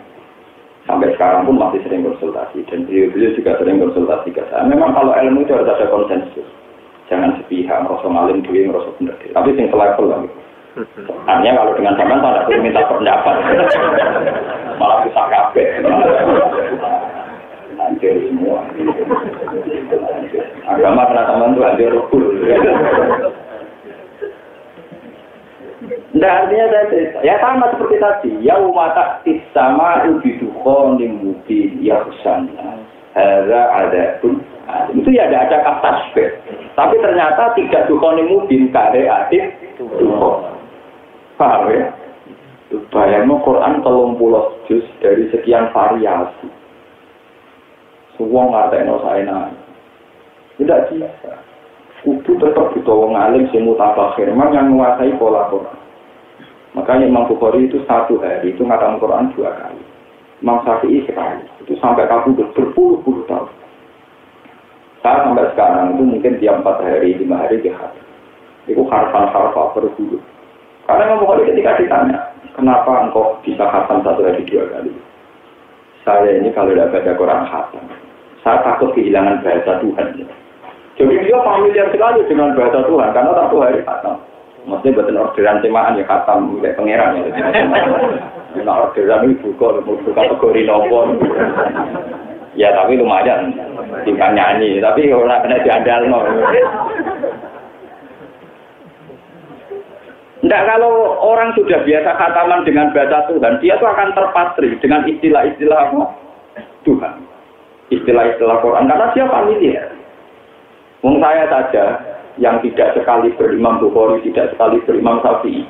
sampai sekarang pun masih sering konsultasi dan beliau-beliau juga sering konsultasi ke saya. Memang kalau ilmu itu harus ada konsensus jangan sepihak merasa ngalim dulu merasa benar tapi sing selevel lah gitu. Hanya kalau dengan zaman saya tidak minta pendapat, malah bisa kabeh. Hancur semua. Agama kena teman itu hancur rukun. Nah, artinya saya cerita. Ya sama seperti tadi. Ya umata sama ubi dukhon mubin ya husana. Hada ada pun. Itu ya ada ada kata Tapi ternyata tidak dukhon mubin kare adik dukhon. Paham ya? Bayangno Quran telung puluh juz dari sekian variasi. Semua ngerti saya Tidak bisa. Kudu tetap butuh wong alim sing mutabakhir, yang menguasai pola Quran. Makanya Imam Bukhari itu satu hari itu ngatam Quran dua kali. Imam Syafi'i sekali. Itu sampai kamu berpuluh-puluh tahun. Saya sampai sekarang itu mungkin tiap empat hari, lima hari di hati. Itu harfan-harfan berbulu. Karena Imam Bukhari ketika ditanya, kenapa engkau bisa khatam satu hari dua kali? Saya ini kalau tidak baca Quran khatam, saya takut kehilangan bahasa Tuhan. Jadi dia familiar sekali dengan bahasa Tuhan karena satu hari khatam. Maksudnya buatan orderan semaan ya khatam milik pangeran ya. Nah orderan itu buka, buka kategori nopo. Ya tapi lumayan, tinggal nyanyi. Tapi orang kena diandal no. Enggak kalau orang sudah biasa khataman dengan bahasa Tuhan, dia tuh akan terpatri dengan istilah-istilah apa? Tuhan. Istilah-istilah Quran. Karena dia familiar. Wong saya saja yang tidak sekali berimam Bukhari, tidak sekali berimam Syafi'i.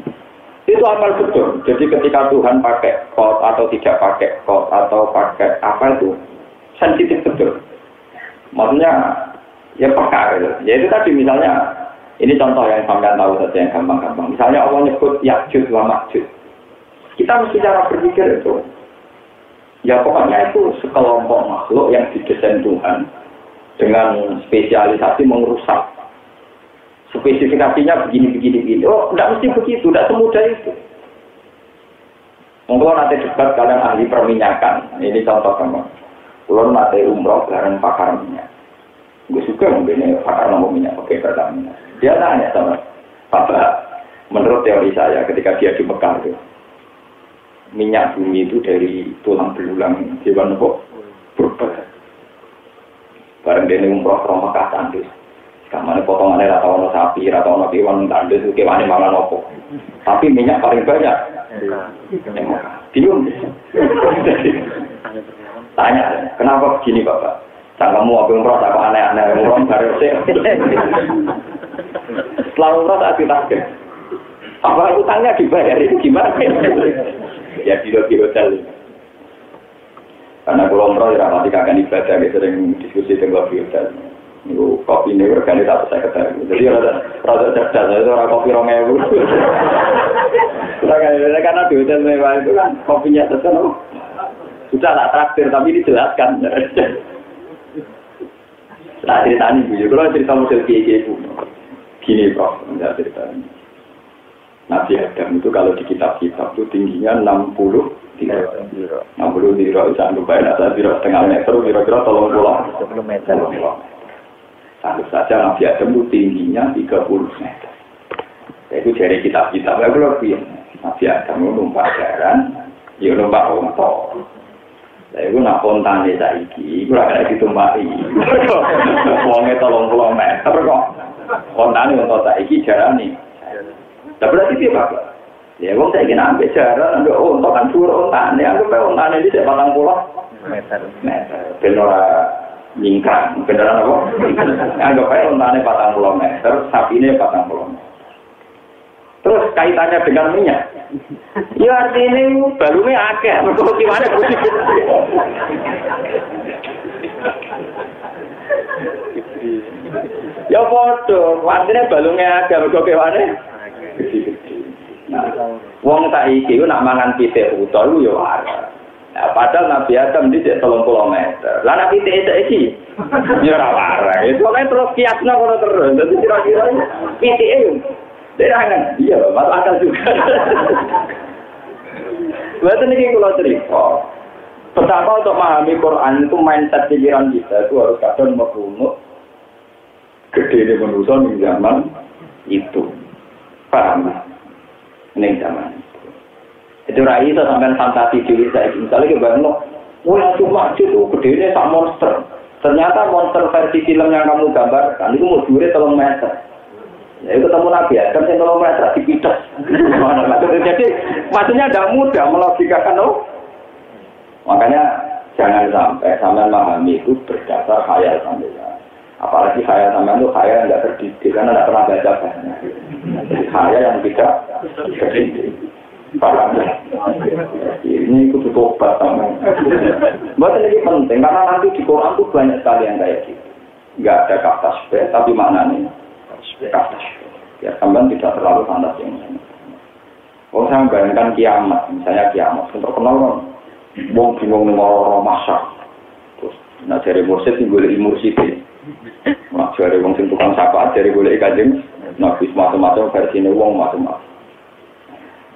Itu apa betul. Jadi ketika Tuhan pakai kot atau tidak pakai kot atau pakai apa itu, sensitif betul. Maksudnya ya peka gitu. Ya itu tadi misalnya ini contoh yang sampai tahu saja yang gampang-gampang. Misalnya Allah nyebut Yakjud wa Makjud. Kita mesti cara berpikir itu. Ya pokoknya itu sekelompok makhluk yang didesain Tuhan dengan spesialisasi merusak. Spesifikasinya begini-begini begini. Oh, tidak mesti begitu, tidak semudah itu. Mungkin nanti debat kalian ahli perminyakan. Ini contoh kamu. Kalau nanti umroh bareng pakar minyak. Gue suka mungkin ini pakar nomor minyak. Oke, pertama. Dia tanya sama Bapak, menurut teori saya ketika dia di Mekah itu, minyak bumi itu dari tulang belulang hewan kok berubah. Bareng dia umroh ke Mekah tandus. Kamane potongannya rata ono sapi, rata ono kewan tandus, kewane malah nopo. Tapi minyak paling banyak. Bingung. Tanya, kenapa begini Bapak? Sangkamu apa umroh, tak aneh-aneh, umroh baru sih. Setelah umroh tak ditagih. Apa utangnya dibayar itu gimana? ya di di hotel. Karena kalau umroh ya rapati kakak ibadah, gitu, sering diskusi dengan di hotel. Itu kopi ini organisasi saya ketahui. Jadi rada rada cerdas, itu orang kopi rongewu. Karena di hotel mewah itu kan kopinya tetap sudah tak traktir tapi dijelaskan. Nah cerita ini bu, kalau cerita model kiai bu, gini prof, enggak cerita ini. Nabi Adam itu kalau di kitab-kitab itu tingginya 60 diro. 60 diro, jangan lupa ya, ada diro setengah meter, kira-kira tolong pulang. 10 meter. Tentu saja Nabi Adam itu tingginya 30 meter. Itu dari kitab-kitab, ya kalau Nabi Adam itu numpak jaran, ya numpak ontok. Saya itu nak kontane saiki, itu akan ditumpaki. Wongnya tolong pulau meter kok. Kontane untuk saiki jarani. Nah berarti dia bapak. Ya wong saya kena ambil jaran, ambil untuk kan suruh ontane, anggap aja ontane di sepak patang pulau meter. Meter. Benar nyingkrang, beneran apa? Anggap aja ontane patang pulau meter, sapi ini patang pulau meter. Terus kaitannya dengan minyak. Ya artinya balungnya akeh, mergo gimana Ya foto, artinya balungnya akeh, mergo gimana? Wong tak iki nak mangan pitik ku yo ora. Nah, padahal Nabi Adam di telung puluh meter. Lah nak pitik itu iki, yo ora. Itu kan terus kiasnya kalau terus. Jadi kira-kira pitik itu Jangan, iya, masuk akal juga. Berarti ini kalau cerita, betapa untuk memahami Quran itu mindset pikiran kita itu harus kadang merunut gede di manusia di zaman itu. Paham? Ini zaman itu. Itu rai itu sampai fantasi diri saya. Misalnya kita bayang, wah cuma itu gede sak monster. Ternyata monster versi film yang kamu gambarkan itu mau dure telung meter. Ya, ketemu Nabi Adam yang kalau mereka dipitas. Jadi maksudnya tidak mudah melogikakan loh. Makanya jangan sampai sampai memahami itu berdasar khayal sampai Apalagi khayal sampai itu khayal yang tidak terdidik karena tidak pernah baca banyak. Jadi khayal yang tidak terdidik. Paham? Ini itu tobat sama. Buat ini penting karena nanti di Quran itu banyak sekali yang kayak gitu. Enggak ada kata spek, tapi maknanya. Ya, sampean tidak terlalu pantas yang Oh saya bayangkan kiamat, misalnya kiamat, yang terkenal kan, wong bingung mau masak, terus nah dari mursid sih boleh mursid nah dari wong sing tukang sapa, dari boleh kajeng, nah bis macam-macam versi ini wong macam-macam.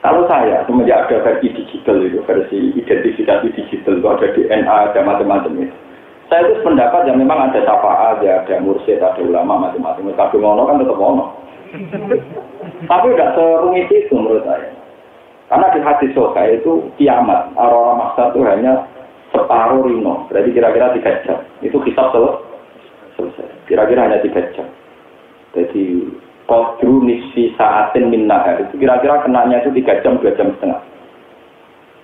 Kalau saya semenjak ada versi digital itu, versi identifikasi digital itu ada DNA, ada macam-macam itu. Saya itu pendapat yang memang ada sapa ada, ada mursid, ada ulama macam-macam. Tapi ngono kan tetap ngono. Tapi tidak serumit itu menurut saya. Karena di hadis soka itu kiamat, arwah maksa itu hanya separuh rino, berarti kira-kira tiga jam. Itu kisah selesai. Kira-kira hanya tiga jam. Jadi kodru nisi saatin min nahar itu kira-kira kenanya itu tiga jam, dua jam setengah.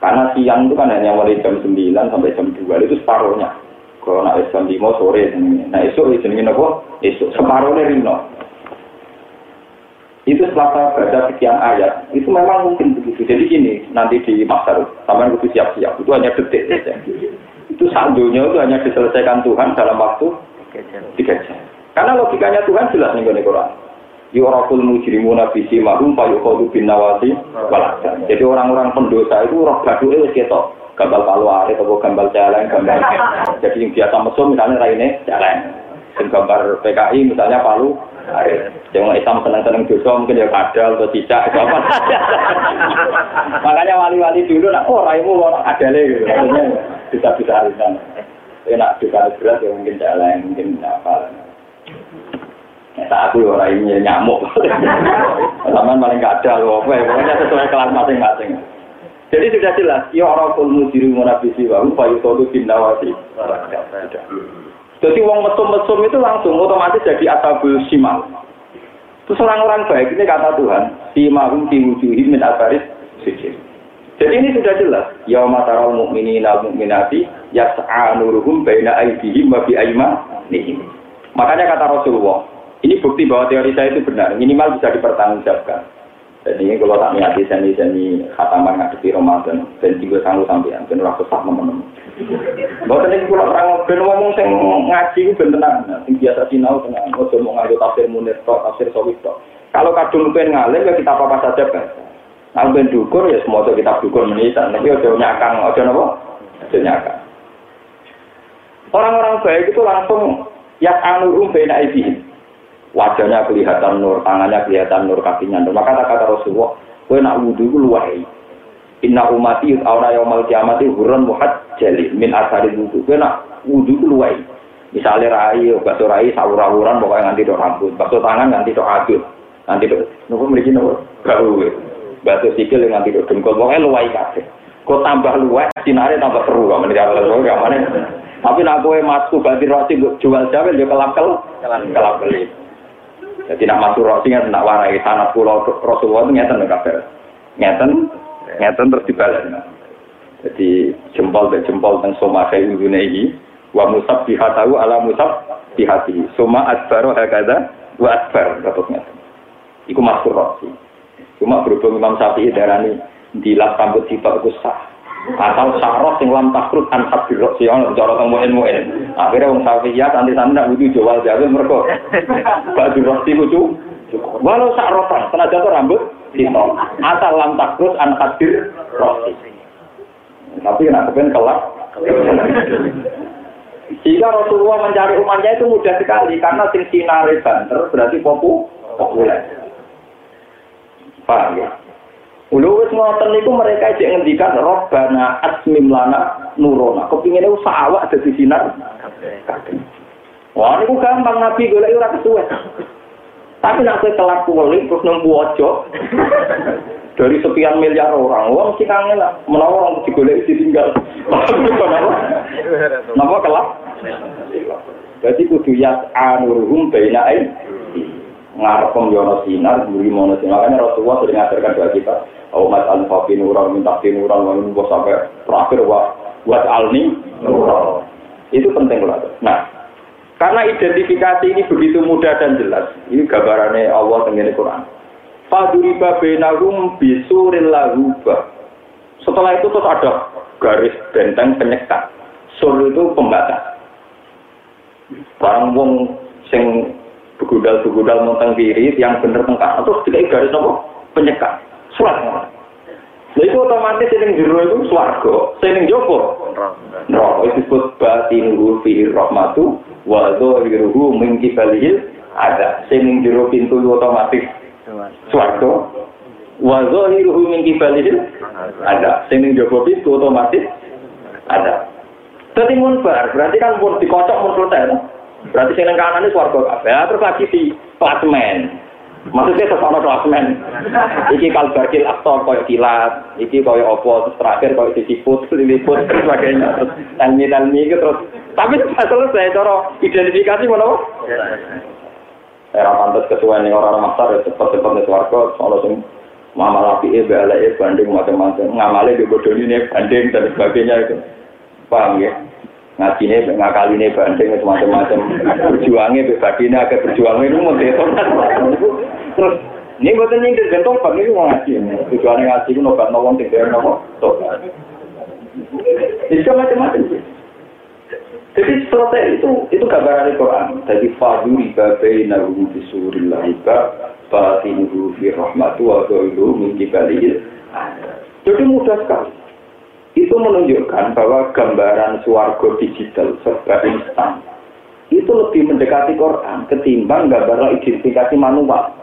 Karena siang itu kan hanya mulai jam 9 sampai jam 2, itu separuhnya. Kalau nak jam 5 sore, nah esok itu apa? Esok separuhnya rino. Itu setelah saya baca sekian ayat, itu memang mungkin begitu. Jadi gini, nanti di Maksar, sampai itu siap-siap, itu hanya detik saja. Itu saldonya itu hanya diselesaikan Tuhan dalam waktu tiga jam. Karena logikanya Tuhan jelas nih Quran. Yurakul mujrimuna bisi mahum payukodu bin nawasi waladan. Jadi orang-orang pendosa itu roh gaduhe wis ketok. Gambal palu arit atau gambal jalan, gambal. Jadi yang biasa mesum misalnya raine jalan. Dan gambar PKI misalnya palu Jangan Islam senang-senang dosa mungkin ya kadal atau tidak apa. Makanya wali-wali dulu nak oh raimu mau ada gitu. Maksudnya bisa bisa arisan. Ya nak dosa berat ya mungkin jalan mungkin apa. Ya tak aku orang ini nyamuk. Zaman paling gak ada loh. Pokoknya sesuai kelas masing-masing. Jadi sudah jelas, ya orang pun mujiru munafisi wa upayu todu bin nawasi. Jadi uang mesum-mesum itu langsung otomatis jadi asabul simal. Terus orang-orang baik ini kata Tuhan, simahum diwujuhi min abaris sujud. Jadi ini sudah jelas. Ya mataral mu'minina mu'minati yas'a nuruhum baina aidihim wa bi aymanihim. Makanya kata Rasulullah, ini bukti bahwa teori saya itu benar. Minimal bisa dipertanggungjawabkan. Jadi kalau tak niati seni-seni khataman ngadepi Ramadan dan juga sanggup sampean ben ora kesah teman-teman. Bahwa tadi kula terang ben ngomong sing ngaji ku ben tenan, sing biasa sinau tenan, ojo mau nganggo tafsir munir tok, tafsir sawit tok. Kalau kadung ben ngalim ya kita apa saja kan. Kalau ben dukur ya semua kita dukur menitan, tapi ojo nyakang, ojo napa? Ojo nyakang. Orang-orang baik itu langsung yak anurum bena ibihim wajahnya kelihatan nur, tangannya kelihatan nur, kakinya nur. Maka kata Rasulullah, kowe nak wudu ku luwahi. Inna umati yut'auna yaumal kiamati hurran muhajjali min asari wudu. Kowe nak wudu ku luwahi. Misalnya rai, bakso rai, sawur-sawuran, pokoknya nganti dok rambut. Bakso tangan nganti dok adut. Nanti dok, nopo mereka nopo? Bau. Bakso sikil nganti dok dengkul. Pokoknya luwahi kabeh. Kok tambah luwih, sinare tambah seru kok menurut Allah. Kamane. Tapi nak kowe masuk ganti roti jual jawel yo kelap kelap. Jadi nak masuk roti nggak nak warai tanah pulau Rasulullah itu ngeten kabar. Ngeten, ngeten terus dibalik. Jadi jempol dan jempol dan soma kayak ini wa musab tahu ala musab bihati. Soma adbaro hakada wa adbar katanya. Iku masuk roti. Cuma berhubung Imam Syafi'i darani di lap rambut sifat itu sah. Asal sarot sing lam takrut an hadir si ono cara teng muen muen. Akhire wong safiyah nanti santi nak wudu jual jago mergo. Gak diroti kudu. Walau sarotan, tenaga tuh rambut dino. Asal lam takrut an hadir roti. Tapi nak kepen kelak. Jika Rasulullah mencari umatnya itu mudah sekali karena sing sinare banter berarti popu populer. Paham ya? Ulu wis ngoten niku mereka cek ngendikan robbana asmim lana nurona. Kepingine usaha awak dadi sinar. Wah niku gampang nabi golek ora kesuwen. Tapi nak kowe kelak kuwi terus nembu ojo. Dari sekian miliar orang, wong mesti kangen lah. Menawa orang digolek ditinggal. Napa kelak? Jadi kudu yas anuruhum baina ai ngarep yono sinar, buri mono sinar. Makanya Rasulullah sering ngajarkan doa kita. Mas al fafi nuran minta nuran lalu bos sampai terakhir wa buat alni. Itu penting loh. Nah, karena identifikasi ini begitu mudah dan jelas. Ini gambarannya Allah dengan Quran. Faduriba benahum bisuril lahuba. Setelah itu terus ada garis benteng penyekat. Sur itu pembatas. Barang wong sing begudal-begudal montang kiri yang bener tengkar terus tidak garis apa penyekat surat Lha iku otomatis sing jero iku swarga, sing jopo neraka. Itu disebut batinuhu fi rahmatu wa dhahiruhu min kibalihil ada sing jero pintu otomatis swarga. Wa dhahiruhu min kibalihil ada sing jopo pintu otomatis ada Jadi munbar, berarti kan pun dikocok mun selesai. Berarti sing kanan itu swarga kabeh. Terus lagi di klasmen. Maksudnya sesono klasmen. Iki kalbarkil aktor koyo kilat, iki koyo opo, terus terakhir koyo disiput, diliput, dan sebagainya. Tanmi-tanmi itu terus. Tapi sudah selesai, cara identifikasi mana Era pantas ketua ini orang masar ya cepat-cepat nih warga, soalnya sing mama lapi e, bela e, banding macam-macam, ngamale di bodoh ini banding dan sebagainya itu, paham ya? Ngaji ini ngakali ini banding macam-macam berjuangnya berbadina ke berjuangnya itu mau terus ini buatan nyindir bentuk bang ini mau ngaji. Tujuannya ngaji itu nobat nawang tinggal nawang tobat. Itu macam-macam jadi strategi itu itu gambaran Quran jadi faduri babai nahu bisuril lahiba batinuhu fi rahmatu wa doilu min kibalil jadi mudah sekali itu menunjukkan bahwa gambaran suarga digital serba instan itu lebih mendekati Quran ketimbang gambaran identifikasi manual.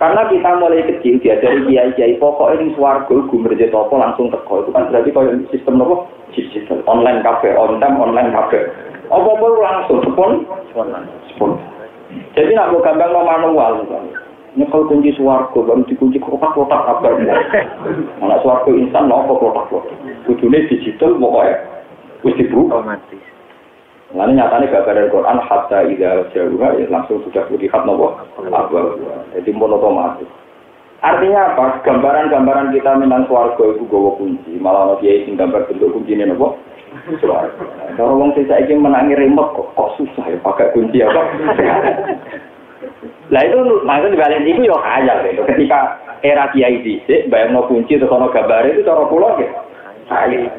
Karena kita mulai kecil diajari kiai-kiai pokok ini suarga gumerje topo langsung teko. Itu kan berarti kalau sistem nopo digital. Online cafe on time online cafe apa apa langsung spon spon jadi nak mau gambar manual misalnya nyekel kunci suarga baru dikunci kotak-kotak kabar anak suarga instan nopo kotak-kotak kudune digital pokoknya wis dibuka. Otomatis. Lalu nyatanya gambar dari Quran hatta ida jauh ya langsung sudah dilihat nopo? Apa? Jadi pun otomatis. Artinya apa? Gambaran-gambaran kita memang suarga itu gawa kunci, malah nabi sing gambar bentuk kunci ini nopo suarga. Kalau wong sing saiki menangi remote kok, kok susah ya pakai kunci apa? Lah itu maksud balik itu ya kaya gitu. Ketika era kiai bayang no kunci terus ono gambar itu cara kula gitu. Kaya.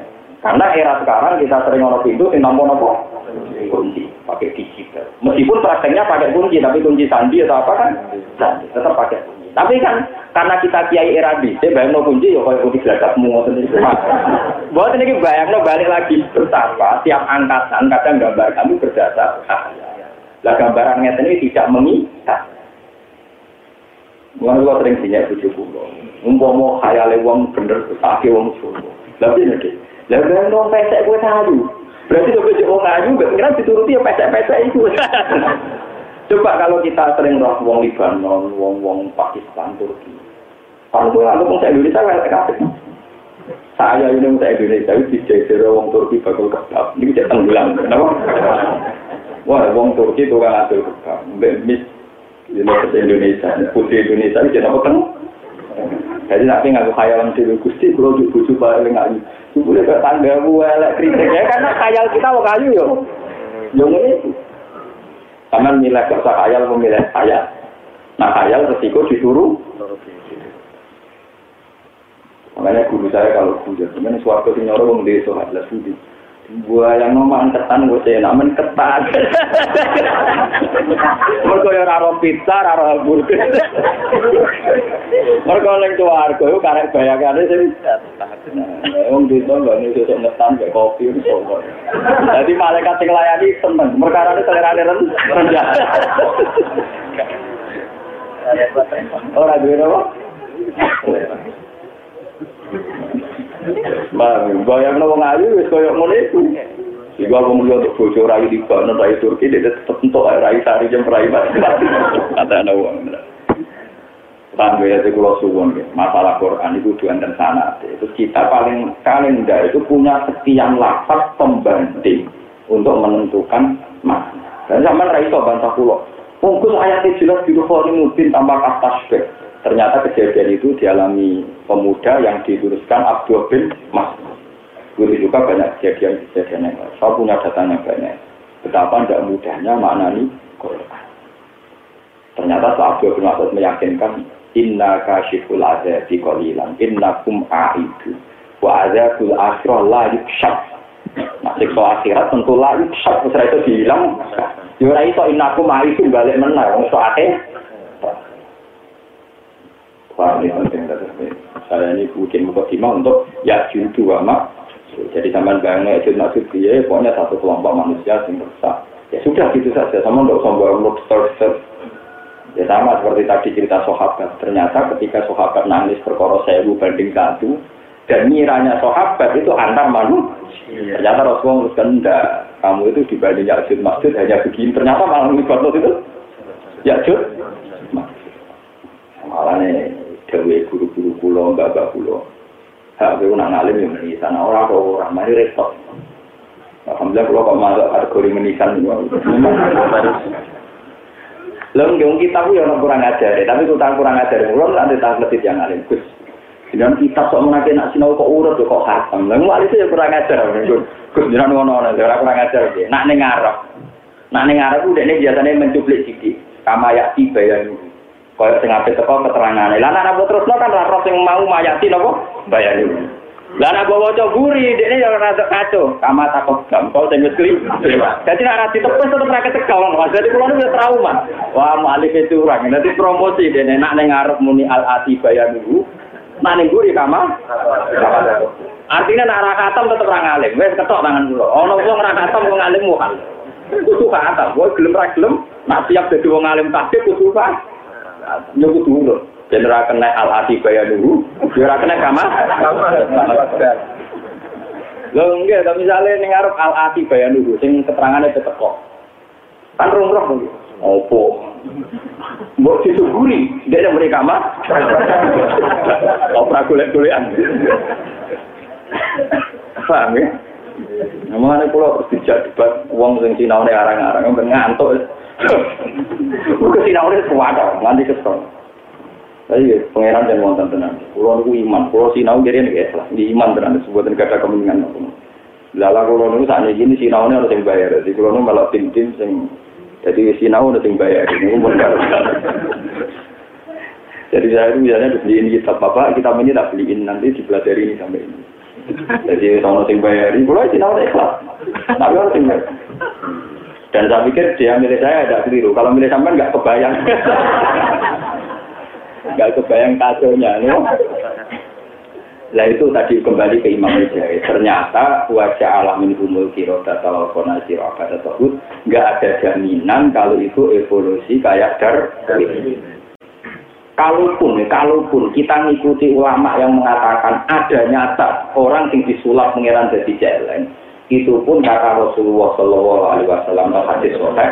Karena era sekarang kita sering ono pintu sing nampa nopo kunci pakai digital. Meskipun prakteknya pakai kunci tapi kunci sandi atau apa kan? Sandi tetap pakai kunci. Tapi kan karena kita kiai era dhisik bayang no kunci ya kayak kunci gelagapmu ngoten iki. Buat ini bayang no balik lagi betapa tiap angkatan kadang gambar kami berdasar lah gambaran ngeten ini tidak mengikat. Mulane kula sering dinyak bojo kula. Umpama khayale wong bener kesake wong Solo. Piye nek? Lah ben wong pesek kowe tahu. Berarti coba jadi wong ayu gak kira dituruti ya pesek-pesek itu. Coba kalau kita sering roh wong Libanon, wong-wong Pakistan, Turki. Kalau gue lalu saya Indonesia, saya kasih. Saya ini saya Indonesia, itu dijajar wong Turki bakal kebab. Ini bisa tenggelam. Kenapa? Wah, wong Turki itu kan atur kebab. Mbak Indonesia, putri Indonesia, ini apa kan? Jadi nanti nggak khayalan dulu gusti, kalau di bujuk paling nggak boleh ke tangga elek kritik ya karena khayal kita mau kayu yo, yo ini. Karena nilai kerja khayal memilih khayal. Nah khayal resiko disuruh. Makanya guru saya kalau guru, sebenarnya suatu sing nyoro wong desa adalah. Gua yang nomor ketan gue sih namen ketan. Mereka ya raro pizza, raro hamburger. Mereka yang keluarga itu karek bayangannya sih. Wong desa nggak nih sesuk ngetan kayak kopi itu sobo. Jadi malaikat yang layani seneng. Mereka ada selera rendah. Orang gue apa? Bang, bayang no wong ayu wis koyo ngono iku. Iku aku mulya untuk bojo rayu di kono rayu Turki dia tetep entuk rayu sari jam rayu Kata ana wong. Tangga ya kulo suwon masalah Quran itu dan sana. Itu kita paling paling enggak itu punya sekian lapas pembanding untuk menentukan makna. Dan zaman rayu bantah kulo. Fokus ayatnya jelas di Bukhari mungkin tambah tasbih. Ternyata kejadian itu dialami pemuda yang diluruskan Abdul bin Mas'ud. Begitu juga banyak kejadian-kejadian yang lain. Saya punya datanya banyak. Betapa tidak mudahnya maknani Quran. Ternyata saat Abdul bin Mas'ud meyakinkan Inna kasyiful azabi qalilan inna kum a'idu wa azabul akhirah la yukshaf Nah, siksa akhirat tentu la yukshaf Setelah itu dihilang Yura itu inna kum a'idu balik menang Soalnya Paham ini penting Saya ini bikin mukadimah untuk ya judu ama. Jadi zaman bayangnya itu maksud dia, pokoknya satu kelompok manusia yang rusak. Ya sudah gitu saja, sama untuk sombong lobster Ya sama seperti tadi cerita sahabat. Ternyata ketika sahabat nangis perkara sewu banding satu, dan miranya sahabat itu antar manusia. Ternyata Rasulullah teruskan enggak. Kamu itu dibanding Ya'jud Maksud hanya begini. Ternyata malah lebih itu Ya'jud Malah nih, dewe guru-guru pulau, mbak-mbak pulau. Hak gue nak ngalim yang menisan. Orang atau orang, mari repot. Alhamdulillah kalau kok masuk kategori menisan. Lalu yang kita pun yang kurang ajar, tapi kita kurang ajar. Kalau nanti tak lebih yang alim, Gus. Jangan kita sok mengaji nak sinau kok urut kok khatam. Lalu wali itu ya kurang ajar. Gus jangan ngono-ngono, kurang ajar. Nak ning. Nak ning udah ini biasanya mencuplik sithik. Kama ya tiba ya Kaya sing ape teko keterangane. Lah nek terus kan ra sing mau mayati napa? Bayani. Lah nek bawa waca guri, dekne ya ora kacau. Kama takok gampol sing wis kli. Dadi nek ra ditepes tetep ra ketegal. Dadi kula niku trauma. Wah, malih itu orang. Nanti promosi dene nak ning ngarep muni al ati bayanu. Nak ning guri kama. Artinya nak ra katam tetep ra ngalim. Wis ketok tangan kula. Ana wong ra katam wong ngalim muhal. Kudu katam. Wong gelem ra gelem, nak siap dadi wong alim kabeh kudu. Nyuku dulu dan ora kena al ati bayar dulu ya ora kena kama lho enggak tapi misalnya ning arep al ati bayar dulu sing keterangane teteko kan rumroh opo Mbok disuguri, dia yang mereka mah. Opera golek-golekan. Paham ya? Namanya pulau terus dijak uang sing sinau nih arang-arang, ngantuk. Bukan sinau ini kuat, nanti kesel. Tapi pangeran dan wonten tenan. Kulo niku iman, kulo sinau jadi nek ikhlas. Di iman tenan sebuah dan kata kemenangan aku. Lala kulo niku sakjane gini ini harus yang bayar. Jadi kulo niku malah tim-tim sing jadi sinau harus yang bayar. Ini benar. Jadi saya itu biasanya beliin kitab bapak, kita ini tak beliin nanti dipelajari ini sampai ini. Jadi sama sing bayari, kulo sinau ikhlas. Tapi harus yang bayar. Dan saya pikir dia milih saya ada keliru. Kalau milih sampai nggak kebayang. nggak kebayang kacaunya. No? Nah itu tadi kembali ke Imam Mujahid. Ternyata wajah alamin umul kiro data kona siro nggak ada jaminan kalau itu evolusi kayak dar. Kalaupun, kalaupun kita ngikuti ulama yang mengatakan ada nyata orang yang disulap mengiran jadi jeleng, itu pun kata Rasulullah Shallallahu Alaihi Wasallam hadis sahih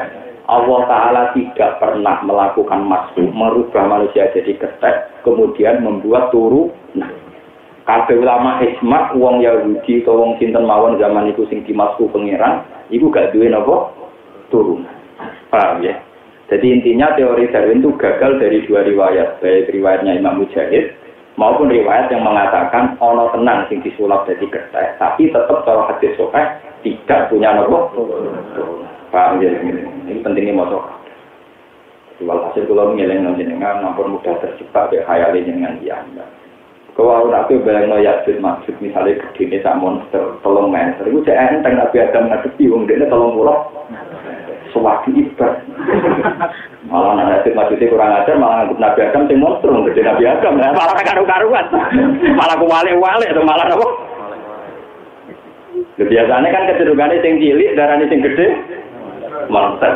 Allah Taala tidak pernah melakukan maksud merubah manusia jadi ketek kemudian membuat turu. Nah kabeh ulama hikmah wong Yahudi atau wong sinten mawon zaman itu sing dimasku pangeran iku gak duwe napa? Turun paham ya? Jadi intinya teori Darwin itu gagal dari dua riwayat baik riwayatnya Imam Mujahid maupun riwayat yang mengatakan ono tenang sing disulap jadi kertas tapi tetap kalau hadis sokeh tidak punya nopo paham ya ini pentingnya mau Walhasil kalau ngiling jenengan nampun mudah terjebak be khayali dengan dia. Kalau aku bayang no yajud maksud misalnya gede ini sak monster tolong meter. Itu saya enteng nabi adam ngadepi wong dia tolong pulau sewaktu ibadah malah nasib maksudnya kurang ajar malah nganggep Nabi Adam sing monster gede Nabi Adam. Malah karu-karuan. Malah kuwale-wale atau malah apa? Biasanya kan kecenderungannya sing cilik darahnya sing gede monster.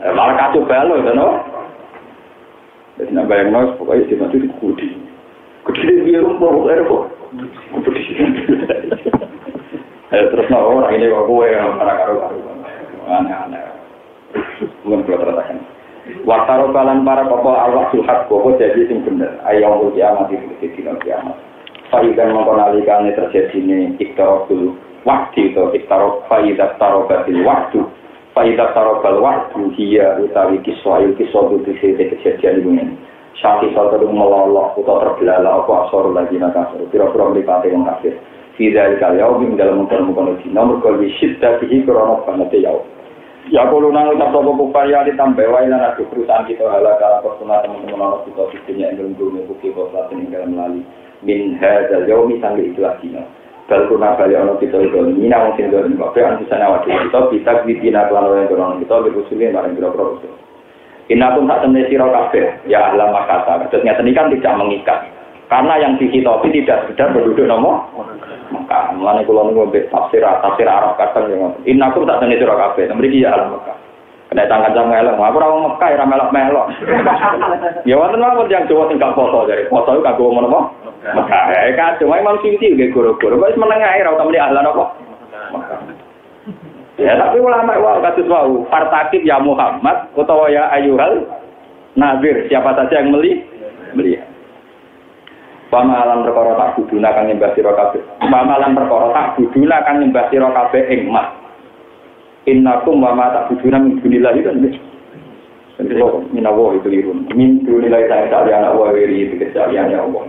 Malah kacau balo kan no? Jadi nak bayang nos pokoknya di mati di kudi dia rumah pokoknya kok kudi terus no orang ini kok gue yang karu-karuan aneh-aneh mungkin kalau teratakan Wataro kalan para pokok Allah suhat pokok jadi sing bener. Ayam ul kiamat itu di dino kiamat. Faidan mengkonalikan terjadi ini iktarokul waktu itu iktarok faidat tarobatil waktu. Faidat tarobal waktu dia utawi kiswail kiswa itu di kejadian ini. Syaki satu melolok atau terbelalak apa asor lagi nakasur. Kira-kira melipati yang kafir. Fidal kaliau dalam mengkonon-mengkonon dino. Mereka wisyiddah dihi krono banget ya Ya kalau nang ucap sopo kufar ya ditambah wae lan ada perusahaan kita ala kala persona teman-teman Allah kita sistemnya yang belum dunia bukti ini dalam melalui min hadzal yaumi sampai itu dino. Bal kuna bali ono kita itu mina wong sing kok an bisa nawa kita bisa bidina lan orang kita berusulnya bareng biro Inna pun tak temui siro kabeh, ya ahla makata. Maksudnya ini kan tidak mengikat. Karena yang dihitopi tidak sekedar penduduk nomor Mekah. Mulane kula niku mbek tafsir tafsir Arab kadang yang innakum tak tenan sira kabeh. Mriki ya alam Mekah. Kena tangan jam melok, aku ora wong Mekah ora melok-melok. Ya wonten mawon yang Jawa sing gak foto dari foto iku kanggo ngono apa? Mekah. Ya kadung Imam Suyuti nggih goro-goro wis meneng ae ora usah muni ahlan apa. Ya tapi ulama wau kados wau partakib ya Muhammad utawa ya ayuhal nazir siapa saja yang meli melihat. Pamalan perkara tak buduna kang nyembah sira kabeh. Pamalan perkara tak buduna kang nyembah sira kabeh ing mak. Innakum wa ma tak buduna min dunillah itu kan. Jadi kok minawo itu irun. Min dunillah saya tak ada wa wiri itu kejadian ya Allah.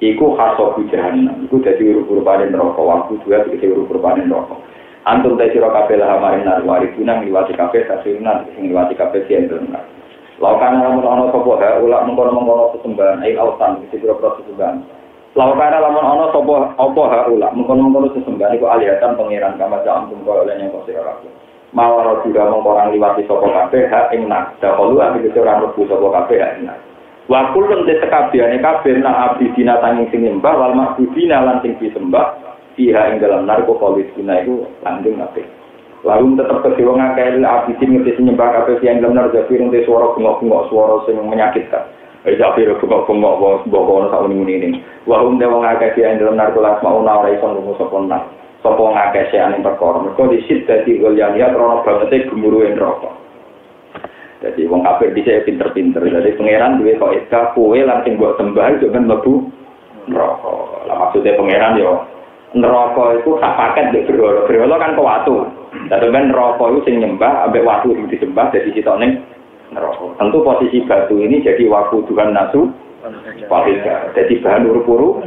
Iku khasoh jahanam. Iku dadi urip-uripane neraka. Waktu dua dadi urip-uripane neraka. Antum ta sira kabeh lah maring nar warikuna ngliwati kabeh sasirna sing ngliwati kabeh sing Laukan lamun ana sapa ha ulak mengkono-mengkono sesembahan ai autan iki pira-pira sesembahan. Laukan lamun ana sapa apa ha ulak mengkono-mengkono sesembahan iku alihatan pangeran kama jampung kaya oleh yang kosira ragu. Mawar juga mengkorang liwati sapa kabeh ha ing nak. Dahulu iki ora mlebu sapa kabeh ha ing nak. Wa kulun te sekabiane kabeh nak abdi dina tanging sing nyembah wal makbudina lan sing disembah Iha ing dalam narko polis iku langgeng kabeh. Lalu tetap kecewa ngakei abidin ngerti nyembah kabeh yang dalam nerja firung di suara bengok-bengok suara sing menyakitkan. Eh tapi bengok-bengok bos bokon sak ini ini. Wahum dewa ngakei yang dalam narko las mau ora iso lungo sapa nang. Sapa ngakei sean ing perkara. Mergo disit dadi golyania krana banget gemuruhe neraka. Jadi wong kafir dhisik pinter-pinter. Jadi pangeran duwe kok eka kowe lan sing mbok sembah yo kan mlebu neraka. Lah maksudnya pangeran yo neraka itu hak paket di berhala. Kan ke watu. Dan kan neraka itu sing nyembah, ambek watu yang disembah jadi kita neng neraka. Tentu posisi batu ini jadi waktu Tuhan nasu Wahida. Jadi bahan uru-uru.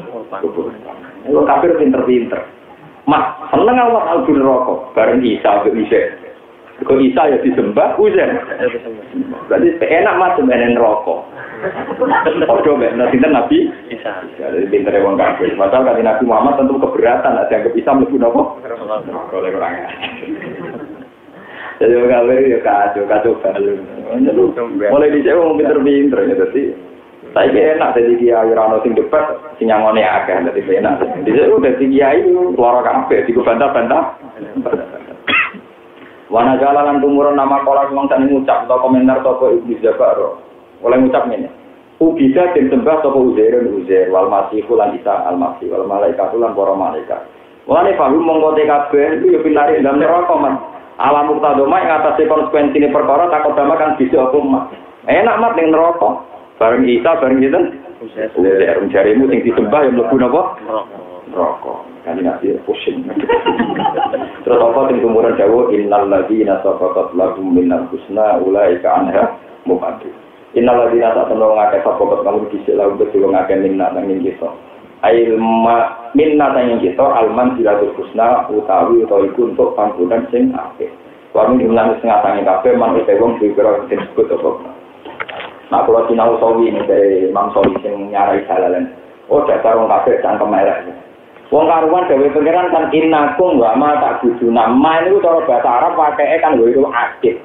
Itu kafir pinter-pinter. Mas, seneng Allah al neraka. Bareng Isa, ambek Isa. Kok Isa ya disembah, Uzair. Berarti enak mas sebenarnya neraka. Ojo mbak, nanti Nabi Isa. Jadi pinter wong kafir. Masalah kali Nabi Muhammad tentu keberatan, ada yang bisa melebu nopo. Oleh orangnya. Jadi wong kafir ya kacau, kacau balu. Mulai di wong pinter-pinter ya jadi. Saya kira enak jadi kiai rano sing debat, sing nyangone akeh, jadi enak. Di sini udah si kiai loro kabeh, diku bantah-bantah. Wana jalan tumuran nama kolam memang tani ngucap atau komentar toko iblis Jabar oleh ngucap ini. Ubida dan sembah sapa Uzair Uzair wal Masih lan Isa al Masih wal malaikat lan para malaikat. Mulane paham mongko kabeh itu ya pinari dalam neraka man. Alam muktadoma yang atas konsekuensi ini perkara takut sama kan bisa mak. Enak mat ning neraka. Bareng Isa bareng itu. Uzair jarimu sing disembah yang mlebu napa? Neraka. Kan nanti pusing. Terus apa sing kemudian dawuh innal ladzina sabaqat lahum minal husna ulaika anha muqaddim. Innal ladzina temen ngakeh kok kamu dhisik lalu betul ngakeh minna nanging kita. Ail ma minna nanging kita alman silatul husna utawi utawa iku untuk panggonan sing apik. Wami jumlah setengah tangi kabeh man ute wong dikira disebut apa. Nah kalau sinau sawi ini dari Imam Sawi sing nyarai halalan. Oh dasar wong kabeh cangkem elek. Wong karuan dewe pengiran kan innakum wa ma tak buduna. Ma itu cara bahasa Arab pakai kan gue itu aktif.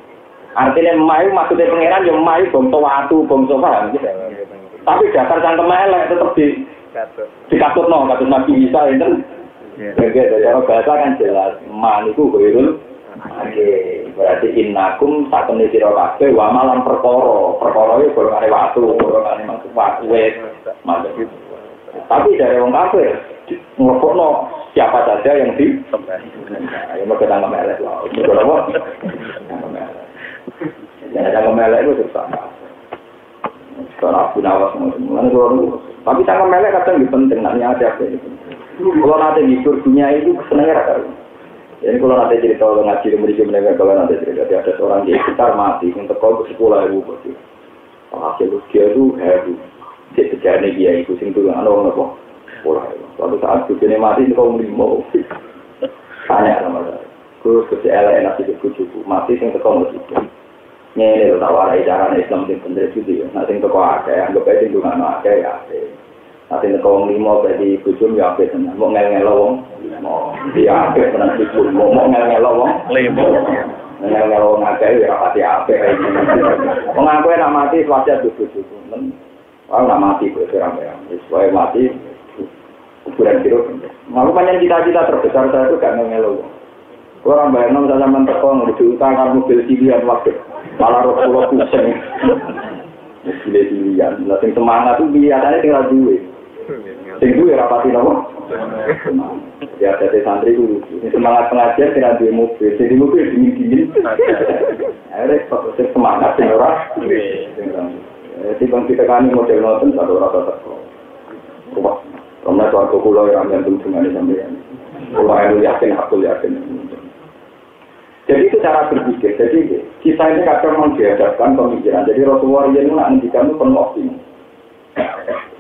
Artinya mayu maksudnya pangeran yang mayu bangsa watu, bangsa paham gitu. Tapi dasar cangkem elek tetap di dikatut no, katut Nabi Isa itu. Jadi dari bahasa kan jelas, man itu goirul. Oke, berarti innakum saat ini siro kabeh wa malam perkoro, perkoro itu golongan watu, golongan maksud watu wet, maksud Tapi dari orang kafir, ngokokno siapa saja yang di, ya mau kita nggak melek lah, itu apa? Ya ada melek itu susah. Kalau aku nawas mulai kalau tapi cangkem melek kadang lebih penting nanya ada apa itu. Kalau nanti di dunia itu senengnya rata. Jadi kalau nanti cerita kalau ngaji di murid mereka kalau nanti cerita ada seorang di sekitar mati untuk kau ke sekolah ibu betul. Hasil dia itu heru. Dia sejarah dia itu sing tuh anak orang? Sekolah itu. Suatu saat dunia mati itu kau mau tanya sama saya. Terus kerja elek enak itu cucu mati sing teko mesti. Ini lho tak warai cara Islam sing bener itu ya. Nah sing teko akeh anggap ae sing dungan akeh ya. Nah sing teko wong limo dadi bojom ya akeh. Mau ngel-ngel wong limo. Dia akeh tenan iku. Mau ngel-ngel wong limo. Ngel-ngel wong akeh ya pati akeh kae iki. Wong aku enak mati wajah bojo-bojo. Oh, nggak mati, gue rame Supaya mati, kuburan biru. Malu banyak cita-cita terbesar saya itu gak ngelo. Orang bayang saya sama teko ngerujuk utang kan mobil cilian waktu malah roh pulau pusing. Mobil cilian, lah sing semangat tuh biasanya tinggal duit. Sing duit rapati nopo. Ya jadi santri itu semangat pengajian tinggal duit mobil, jadi mobil dingin dingin. Akhirnya semangat sing ora. Jadi bang kita kan model nonton satu rasa teko. Rumah, rumah suatu pulau yang yang ini sampai Pulau yang yakin, aku yakin. Jadi itu cara berpikir. Jadi kita ini kadang menghadapkan pemikiran. Jadi Rasulullah ini nak ngendikan itu penuh optimis.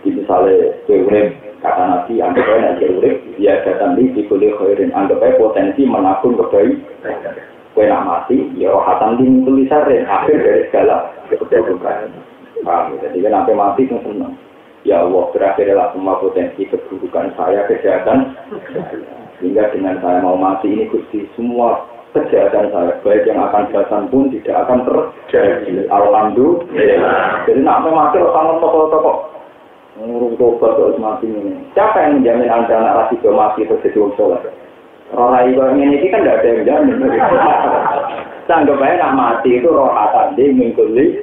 Jadi misalnya keurip kata Nabi, anggap aja nanti urip, dia datang di dikulit khairin, anggap aja potensi menakun kebaikan. Kue nak mati, ya rohatan di tulisan akhir dari segala kebaikan. Paham? Jadi kan sampai mati kan senang. Ya Allah, berakhirlah semua potensi keburukan saya, kejahatan. Sehingga dengan saya mau mati ini Gusti, semua kejahatan saya, baik yang akan datang pun tidak akan terjadi. Alhamdulillah. Jadi nak mati sama toko-toko. Ngurung tobat terus mati ini. Siapa yang menjamin anda anak lagi ke mati terus jadi sholat? Roh ini kan tidak ada yang jamin. Sanggup aja nak mati itu roh di mengkuli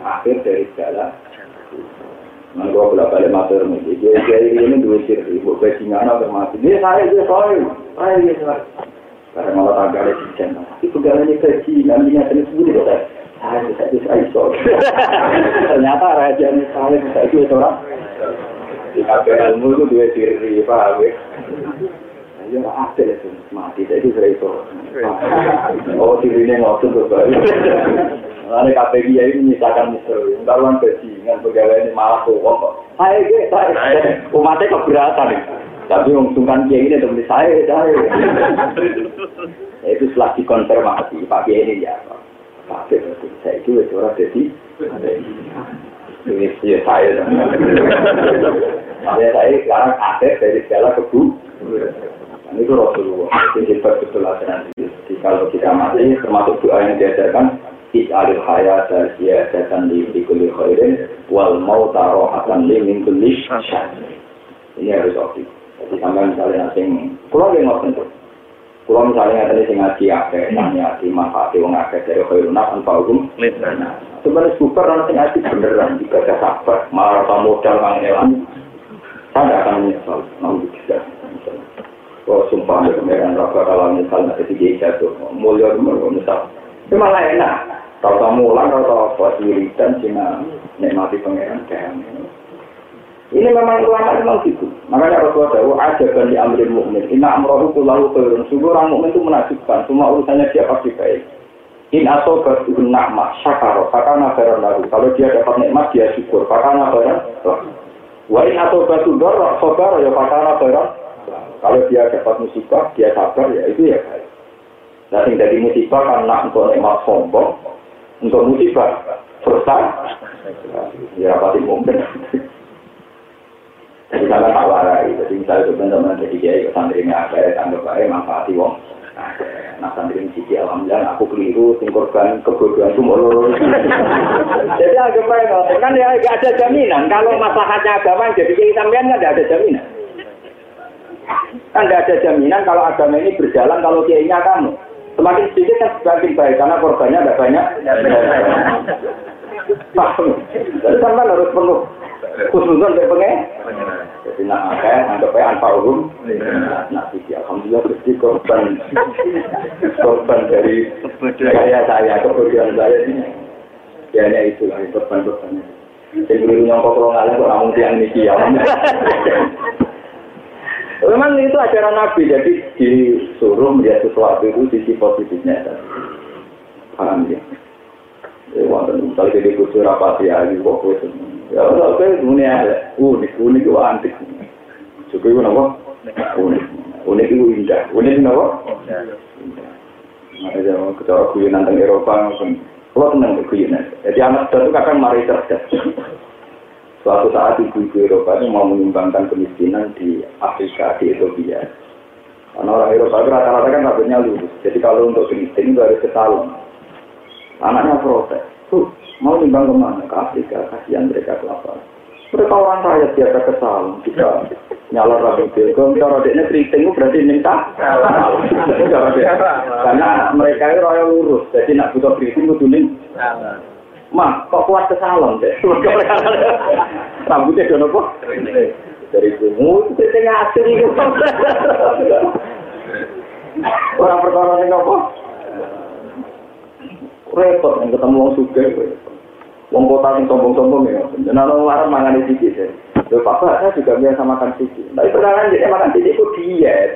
akhir dari segala. Nah, gua bolak balik matur nih. Dia dia ini dua siri, buat bajingan atau mati. Dia saya dia soal, saya dia soal. Karena malah tangga ada cincin. Tapi pegangannya kecil, nantinya terus sebut ya. Saya bisa bisa iso. Ternyata raja ini saya bisa itu itu orang. Di kafe ilmu itu dua diri, paham ya? Ya ada itu mati, itu saya iso. Oh dirinya ngotot berbalik. Lalu KPI ini menyisakan misteri. Karuan bajingan pegawai ini malah tuh kok. Hai, saya umatnya keberatan. Tapi yang sungkan kiai ini teman saya, saya. itu setelah dikonfirmasi, Pak Kiai ini ya, Pak Kiai saya itu itu orang jadi, ini ya saya. Makanya saya sekarang akhir dari segala kebu. Ini itu Rasulullah. Itu betul nanti. Jadi kalau kita mati, termasuk doa yang diajarkan, Is'alil hayat dan datang di kulli khairin wal mau taruh akan li min kulli Ini harus optimis. Jadi sampai misalnya nanti, pulau yang ngotot tuh. Pulau misalnya tadi sing ngaji apa, nanya di manfaati wong akeh dari khairuna tanpa hukum. Sebenarnya super nanti ngaji beneran jika ada sabar, malah tak modal kang elan. Saya akan menyesal, mau bisa. Oh sumpah ya kemudian rasa kalau misalnya ketika jatuh, mulia misal, itu malah enak. Kalau kamu ulang, kalau apa wiridan, cina nikmati pangeran kayak ini memang ulama memang gitu. Makanya Rasulullah tahu ada bani amrin mukmin. Inna amrohu kullahu khairun. Sungguh orang mukmin itu menakjubkan. Semua urusannya dia pasti baik. In asobat nakmah syakaro. Fakana khairan lalu. Kalau dia dapat nikmat dia syukur. Fakana khairan Wa in asobat udor sobar ya fakana khairan. Kalau dia dapat musibah dia sabar ya itu ya baik. Nah, yang dari musibah karena untuk nikmat sombong, untuk musibah selesai, ya pasti mungkin. Jadi tak warai. Jadi misalnya teman-teman jadi kiai santri ada, anggap baik manfaati wong. Nah santri sisi alhamdulillah aku keliru, sing korban kebodohan sumur. jadi anggap baik kan ya ada jaminan. Kalau masalahnya agama jadi sampean kan tidak ada jaminan. Kan tidak ada jaminan kalau agama ini berjalan kalau kiainya kamu. Semakin sedikit kan semakin baik karena korbannya tidak banyak. Paham? Jadi sampai harus penuh khususan dari pengen. Jadi nak akeh anggap aja anpa umum. Nah, sisi alhamdulillah mesti korban korban dari gaya saya kemudian saya ini. Ya itu lah korban-korbannya. Jadi dulu nyongkok kalau ngalah kok namun tiang ini. Memang itu ajaran Nabi, jadi disuruh melihat sesuatu itu sisi positifnya. Paham ya? Wonten misalnya jadi kusur apa sih ya, kok Ya, kalau saya dunia ada unik, unik itu antik. Suku itu apa? Unik, unik itu indah. Unik itu apa? Ada yang kecara kuyunan tentang Eropa, kalau tenang ke kuyunan. Jadi anak itu kadang mari cerdas. Suatu saat ibu-ibu Eropa itu mau menyumbangkan kemiskinan di Afrika, di Ethiopia. Karena orang Eropa itu rata-rata kan rambutnya lurus. Jadi kalau untuk kemiskinan itu harus ketahuan. Anaknya protes. tuh mau nimbang ke mana? Ke Afrika kasihan mereka kelaparan mereka orang kaya biasa kesal kita nyalon rapi bil kalau cara dia keriting berarti minta. Karena mereka itu royal lurus. Jadi nak butuh keriting kudu ning mah kok kuat kesalon deh rambutnya dono kok dari bungu itu tengah asli orang perkara ini apa repot yang ketemu orang suge Wong kota yang sombong-sombong ya. Dan orang larang makan di sini. Loh, papa saya juga biasa makan sisi. Tapi sekarang dia makan sisi itu diet.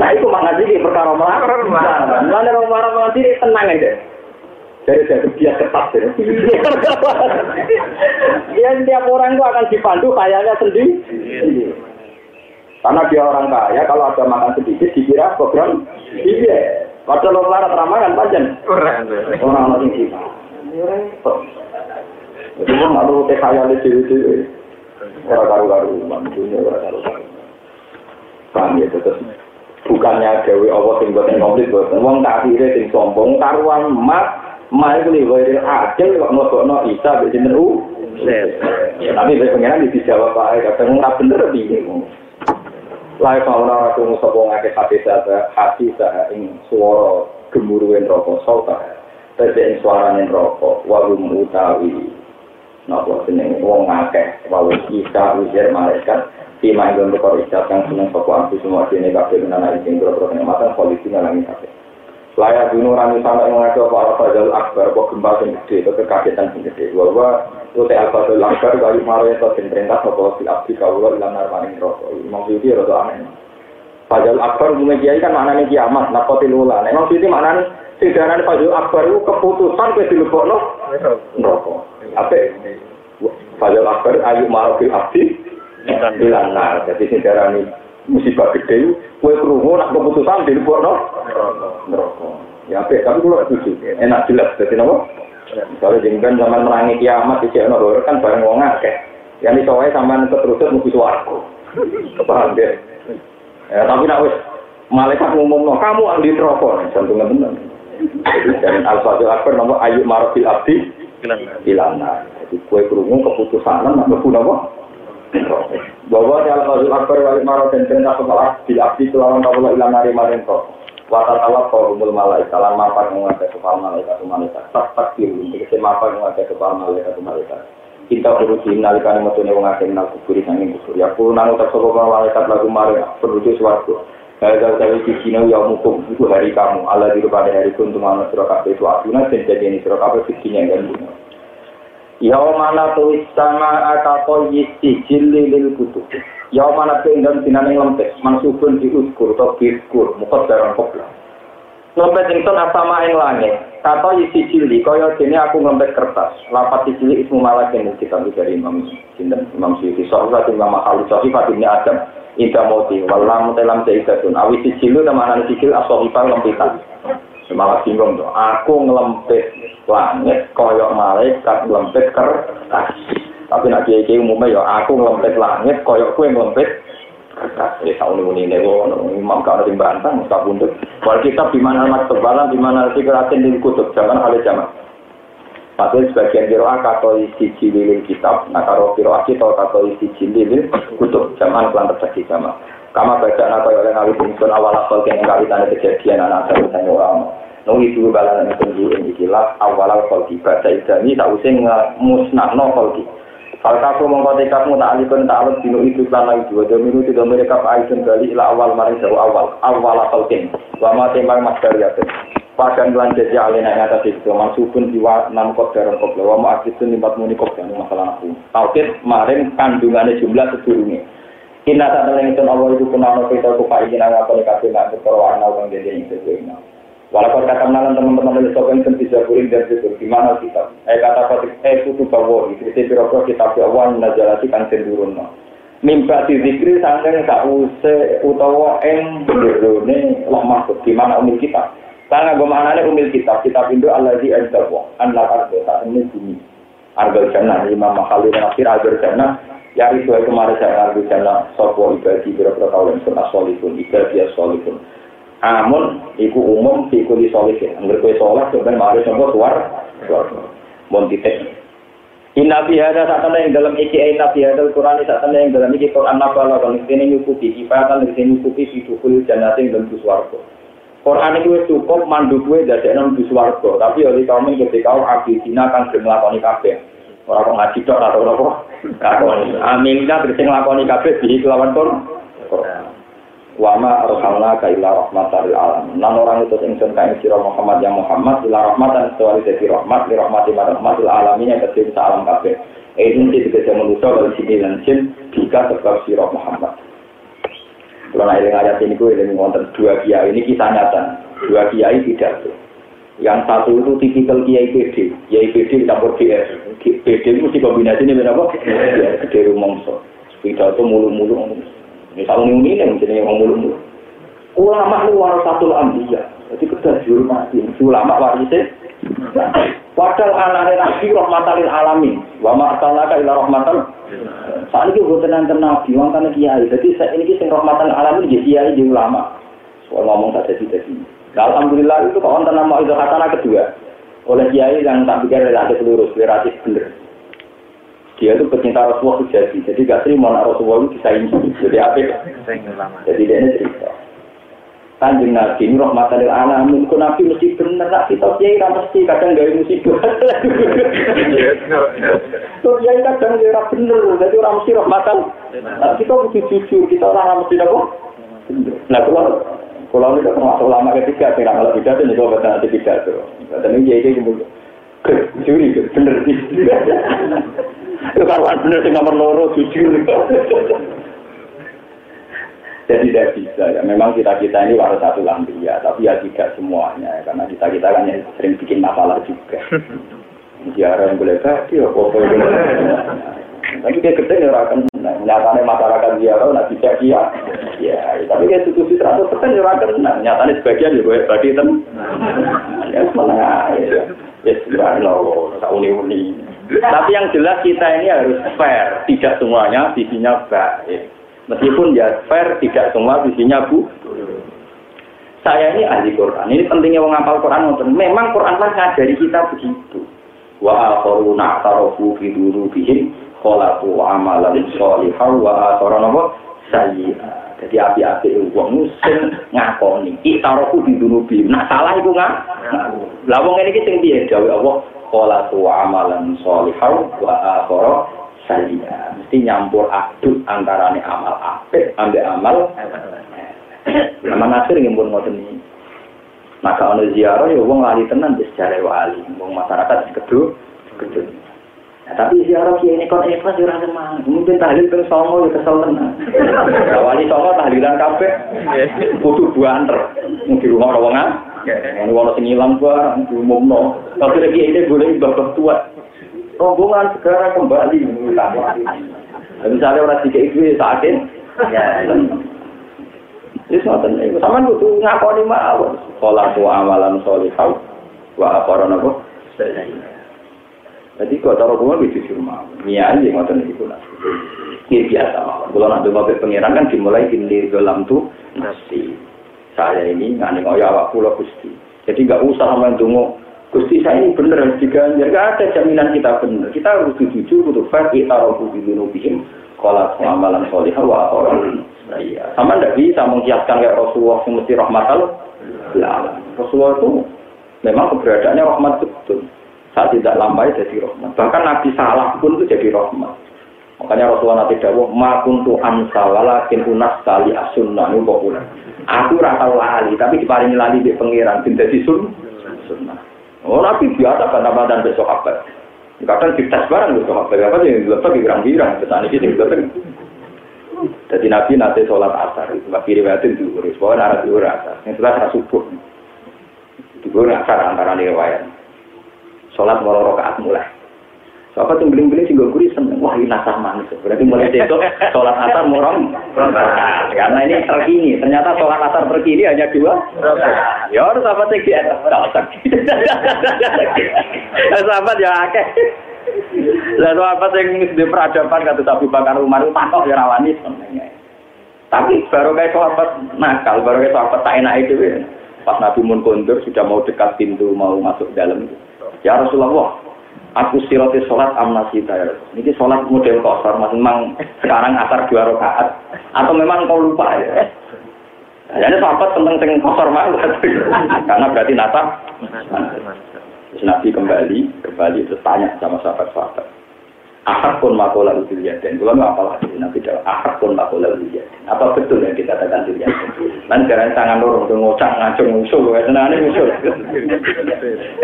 Nah itu makan sisi perkara melarang. Mana orang marah makan sisi tenang aja. Dari saya dia ketat ya. Dia setiap orang itu akan dipandu kayaknya sendiri. Karena dia orang kaya, kalau ada makan sedikit dikira program iya. Padahal orang larat ramakan panjang. Orang orang yang kita. Jadi mau malu teh kaya di sini. Orang karu-karu, mantunya orang karu-karu. Paham ya, terus bukannya dewi Allah sing buat komplit buat wong kafire sing sombong karuan mat mai kuwi wae adil kok nglebokno isa mbek jeneng u? Tapi wis pengen dijawab wae kadang ora bener piye Lai fauna ratu musopo ngake hati sada hati sada ing suara gemuruhen rokok sota Tete ing suarane rokok walum utawi Napa jeneng wong ngake walu isa ujar malaikat Tima yang berkor yang seneng sopo aku semua sini kabeh menana izin bro-bro kenyamatan polisi ngalangi kabeh layak dino rami sama yang ngake apa apa fajal akbar apa gempa yang gede atau kekagetan yang gede. Bahwa itu al fajal akbar kali maro itu yang perintah apa si abdi kawula ilang narmaning rokok imam syuti rada aneh fajal akbar umumnya kiai kan maknanya kiamat nakoti lula imam syuti maknanya sejarah fajal akbar itu keputusan ke dilebokno rokok apa fajal akbar ayu maro fil abdi ilang nar. Jadi sejarah ini musibah gede, kue kerungu nak keputusan di luar no, neraka. Ya apa? Tapi kalau itu enak jelas. Jadi nopo. Misalnya jenggan zaman merangi kiamat di Cina Horor kan bareng wong akeh. Yang disoai sampai keterusut mungkin suaraku. Kepaham deh. Ya, tapi nak wis malaikat ngomong no, kamu ahli neraka. Jantung tenan. Dan al-fadil akbar nomor ayu marafil abdi ilana. Jadi kue kerungu keputusan nak kepu nopo. Bahwa ya al akbar wali maro dan perintah kepala bil abdi selawan kawula ilang nari maring to wata tawa korumul malaikat salam mapan mengakai kepala malaikat malaikat tak tak diru dikasih mapan mengakai kepala malaikat malaikat kita beruji nalikan metune wong akeh nang kubur sanging kubur. Ya kulo nang utak sapa malaikat lagu maring beruji swarga Kalau dari sisi ya mukum. Itu hari kamu, Allah di pada hari pun cuma surah kafe suatu. Nanti jadi ini surah kafe fiksinya kan Yaumana tuwis sama atato yisi jili lil kutub. Yaumana tuwis dinane lempes, mansubun di uskur atau biskur, muka darang kopla. Lempes ingsun asama ing langit. Kata yisi jili, kaya dene aku lempes kertas. Lapat jili ismu malak yang kita dari Imam Sinten Imam Syuuti. Soalnya Imam Mahali Sofi Fatimnya Adam. Ida moti, walam telam seidatun. Awi sijilu nama sijil asohifan lempitan. malah bingung tuh. Aku ngelempit langit koyok malaikat ngelempit kertas. Tapi nak kiai kiai umumnya ya aku ngelempit langit koyok kue ngelempit kertas. Ya tahun ini ini gue imam kau nanti bantang tak buntut. Kalau kita di mana anak tebalan di mana nanti kerasin di kutub jangan hal zaman. Tapi sebagian kiro atau isi cililin kitab, nah kalau kiro kita atau isi cililin kutub zaman pelan terjadi sama. Kama baca apa oleh nabi pun awal awal yang kali tanda kejadian anak saya orang. Nungi dulu balan yang tunggu ini jelas awal awal di baca idami tak using musnah no kolki. Kalau kamu mengkotek kamu tak alikun tak aluk dino itu lana itu. Dua minggu tidak mereka aisen kali ila awal mari jauh awal awal king. Wama tembang mas karyatin. Pakan bulan jadi alina yang atas itu mansubun jiwa enam kok darah kok lewa mau akitun lima muni kok masalah aku. Taukit maring kandungannya jumlah sedurungnya. Inna tak teling itu Allah itu ana kita ku pak izin ana kali kabeh nak berkorwan ana wong dene ing sesuai Walaupun kata malam teman-teman dari sopan kan bisa kuring dan itu di mana kita? Eh kata patik eh putu bawo itu itu berapa kita awal najalati kan no. Mimpa di zikri sangking tak use utawa eng berone lemah di mana umil kita. Karena gue mana umil kita kita pindu Allah di anjawa anak ardo tak ini bumi. Ardo jannah imam makhluk akhir ardo jannah Ya itu kemarin saya ngarep jana sopo ibadi berapa tahun pun asolipun ibadi asolipun. Amun iku umum iku di solihun. Angger kowe sholat sebenarnya mari sopo suar. Mon titik. Inna fi hadza yang dalam iki inna fi hadzal Qur'an satana yang dalam iki Qur'an nabala kalau ini nyukupi kifatan ini nyukupi hidupul jannati dan swarga. Quran itu cukup mandu kue dari enam di swarga, tapi oleh kaum ini ketika kau abidina kan nglakoni kabeh. Ora kok ngaji tok ora apa. Kakon. Amilna berarti nglakoni kabeh di kelawan Quran. Wama arsalna ka ila rahmatal alamin. Lan orang itu ingsun ka sira Muhammad yang Muhammad ila rahmatan kecuali dadi rahmat li rahmati rahmatil alamin yang kedhe salam kabeh. Ini sih kita manusia kalau sini dan jin jika sebab sirah Muhammad. Kalau naik ayat ini gue ini ngonten dua kiai ini kisah nyata. Dua kiai tidak tuh. Yang satu itu tipikal kiai PD, kiai PD dicampur GS. PD itu mesti kombinasi ini berapa? Ya, gede rumongso. Pidato mulu-mulu. Misalnya ini yang jenis yang mulu-mulu. Ulama itu warasatul ambiya. Jadi kita dihormati. Ulama warisnya. Padahal anaknya nabi rahmatalil alamin. Wa ma'asalaka ila rahmatal. Saat ini gue tenang nabi, wong kan kiai. Jadi saya ini sing rahmatal alamin jadi kiai di ulama. Soal ngomong tak jadi jadi. Alhamdulillah itu kok wonten nama itu katana kedua. Oleh kiai yang tak pikir relatif lurus, relatif bener. Dia itu pecinta Rasulullah sejati. Jadi gak terima nak Rasulullah itu disaingi. Jadi apa? Jadi dia ini cerita. Kanjeng Nabi ini rahmatan lil alamin. Kok Nabi mesti bener nak kita kiai kan mesti kadang gawe musibah. Kok kiai kadang gawe bener. Jadi orang mesti rahmatan. Nah, kita mesti jujur. Kita orang mesti apa? Nah, kalau kalau itu termasuk lama ketiga, kira kalau tidak itu juga nanti tidak tuh. Dan ini jadi juri bener sih. Bener sih nomor jujur. Jadi tidak bisa ya. Memang kita kita ini harus satu ya, tapi ya tidak semuanya ya. karena kita kita kan yang sering bikin masalah juga. Ziarah yang boleh tadi, ya foto Tapi dia gede ya akan nyatanya masyarakat ziarah nak bisa dia. Ya, tapi dia tutup seratus persen ya akan nyatanya sebagian ya gue bagi tem. Ya semangat ya. Uni-uni. Tapi yang jelas kita ini harus fair, tidak semuanya visinya baik. Meskipun ya fair, tidak semua visinya bu. Saya ini ahli Quran. Ini pentingnya menghafal Quran. Memang Quran kan ngajari kita begitu. Wa akharuna tarofu fi durubihim khalaqu amalan sholihah wa akhara napa sayyi'ah. Jadi api-api wong sing ngakoni itarofu di dunubi. Nah salah iku nggak. Lah wong ini sing piye dawuh Allah khalaqu amalan sholihah wa akhara sayyi'ah. Mesti nyampur aduk antarane amal apik ambek amal Nama nasir yang pun ngoten ini. Maka ono ziarah ya wong lali tenan di sejarah wali, wong masyarakat sekedu, sekedu. Nah, tapi ziarah kiai ini kon ikhlas ya ora semangat. Mungkin tahlil ping songo ya kesel tenan. Nah, wali songo tahlilan kabeh kudu buanter. Mung di rumah wong ah. Ini wong sing ilang barang diumumno. Tapi lagi ini boleh babak tua. Rombongan segera kembali. Misalnya orang tiga itu sakit, ya, Wis ngoten niku. Saman kudu ngakoni mawon. Salatu amalan sholihah wa aqara napa? Jadi kok cara kulo iki jujur mawon. Niat iki ngoten niku lah. Ini biasa mawon. Kulo nak donga pengiran kan dimulai di dalam tu nasi. Saya ini ngane kaya awak kula Gusti. Jadi enggak usah sama donga Gusti saya ini benar jika enggak ada jaminan kita benar. Kita harus jujur untuk fa'i tarofu bi dzunubihim qala amalan sholihah wa aqara Iya. Sama tidak bisa mengkiaskan kayak Rasulullah yang mesti rahmatal. Ya, Rasulullah itu memang keberadaannya rahmat betul. Saat tidak lambai jadi rahmat. Bahkan Nabi salah pun itu jadi rahmat. Makanya Rasulullah nanti dawuh, ma kuntu ansa walakin unas tali asunnah ini populer. Aku rasa lali, tapi diparingi lali di pengiran, tidak di sun, sunnah. Oh, Nabi biasa bantah-bantahan besok apa? Kadang dites barang besok apa? Apa sih? Lepas di girang-girang, ke sana ini, jadi Nabi nanti sholat asar, batin itu, pokoknya arah dua asar. Yang setelah subuh, dua asar antara riwayat. Sholat mau rokaat mulai. Soalnya tuh beling-beling sih guri seneng. Wah ini nasah manis. Berarti mulai besok sholat asar murong. Karena ini terkini. Ternyata sholat asar terkini hanya dua. Ya harus apa sih di atas. Sahabat ya akeh. Lalu apa sing di peradaban kata Abu Bakar Umar itu takok ya rawani. Tapi baru kayak sahabat nakal, baru kayak sahabat tak enak itu ya. Pas Nabi mun kondur sudah mau dekat pintu mau masuk dalam itu. Ya Rasulullah, Aku siroti sholat amnasita ya. Ini sholat model kosor, mas memang sekarang asar dua rakaat atau memang kau lupa ya. Jadi sahabat tentang sing kosor banget. Karena berarti. Terus Nabi kembali, kembali terus tanya sama sahabat-sahabat. Ahad pun makola utul yaden. Kalau nggak apalah lagi Nabi jawab. Ahad pun makola utul yaden. Apa betul yang dikatakan utul yaden? Dan jangan tangan lorong tuh ngocak ngacung musuh. Senang ini musuh.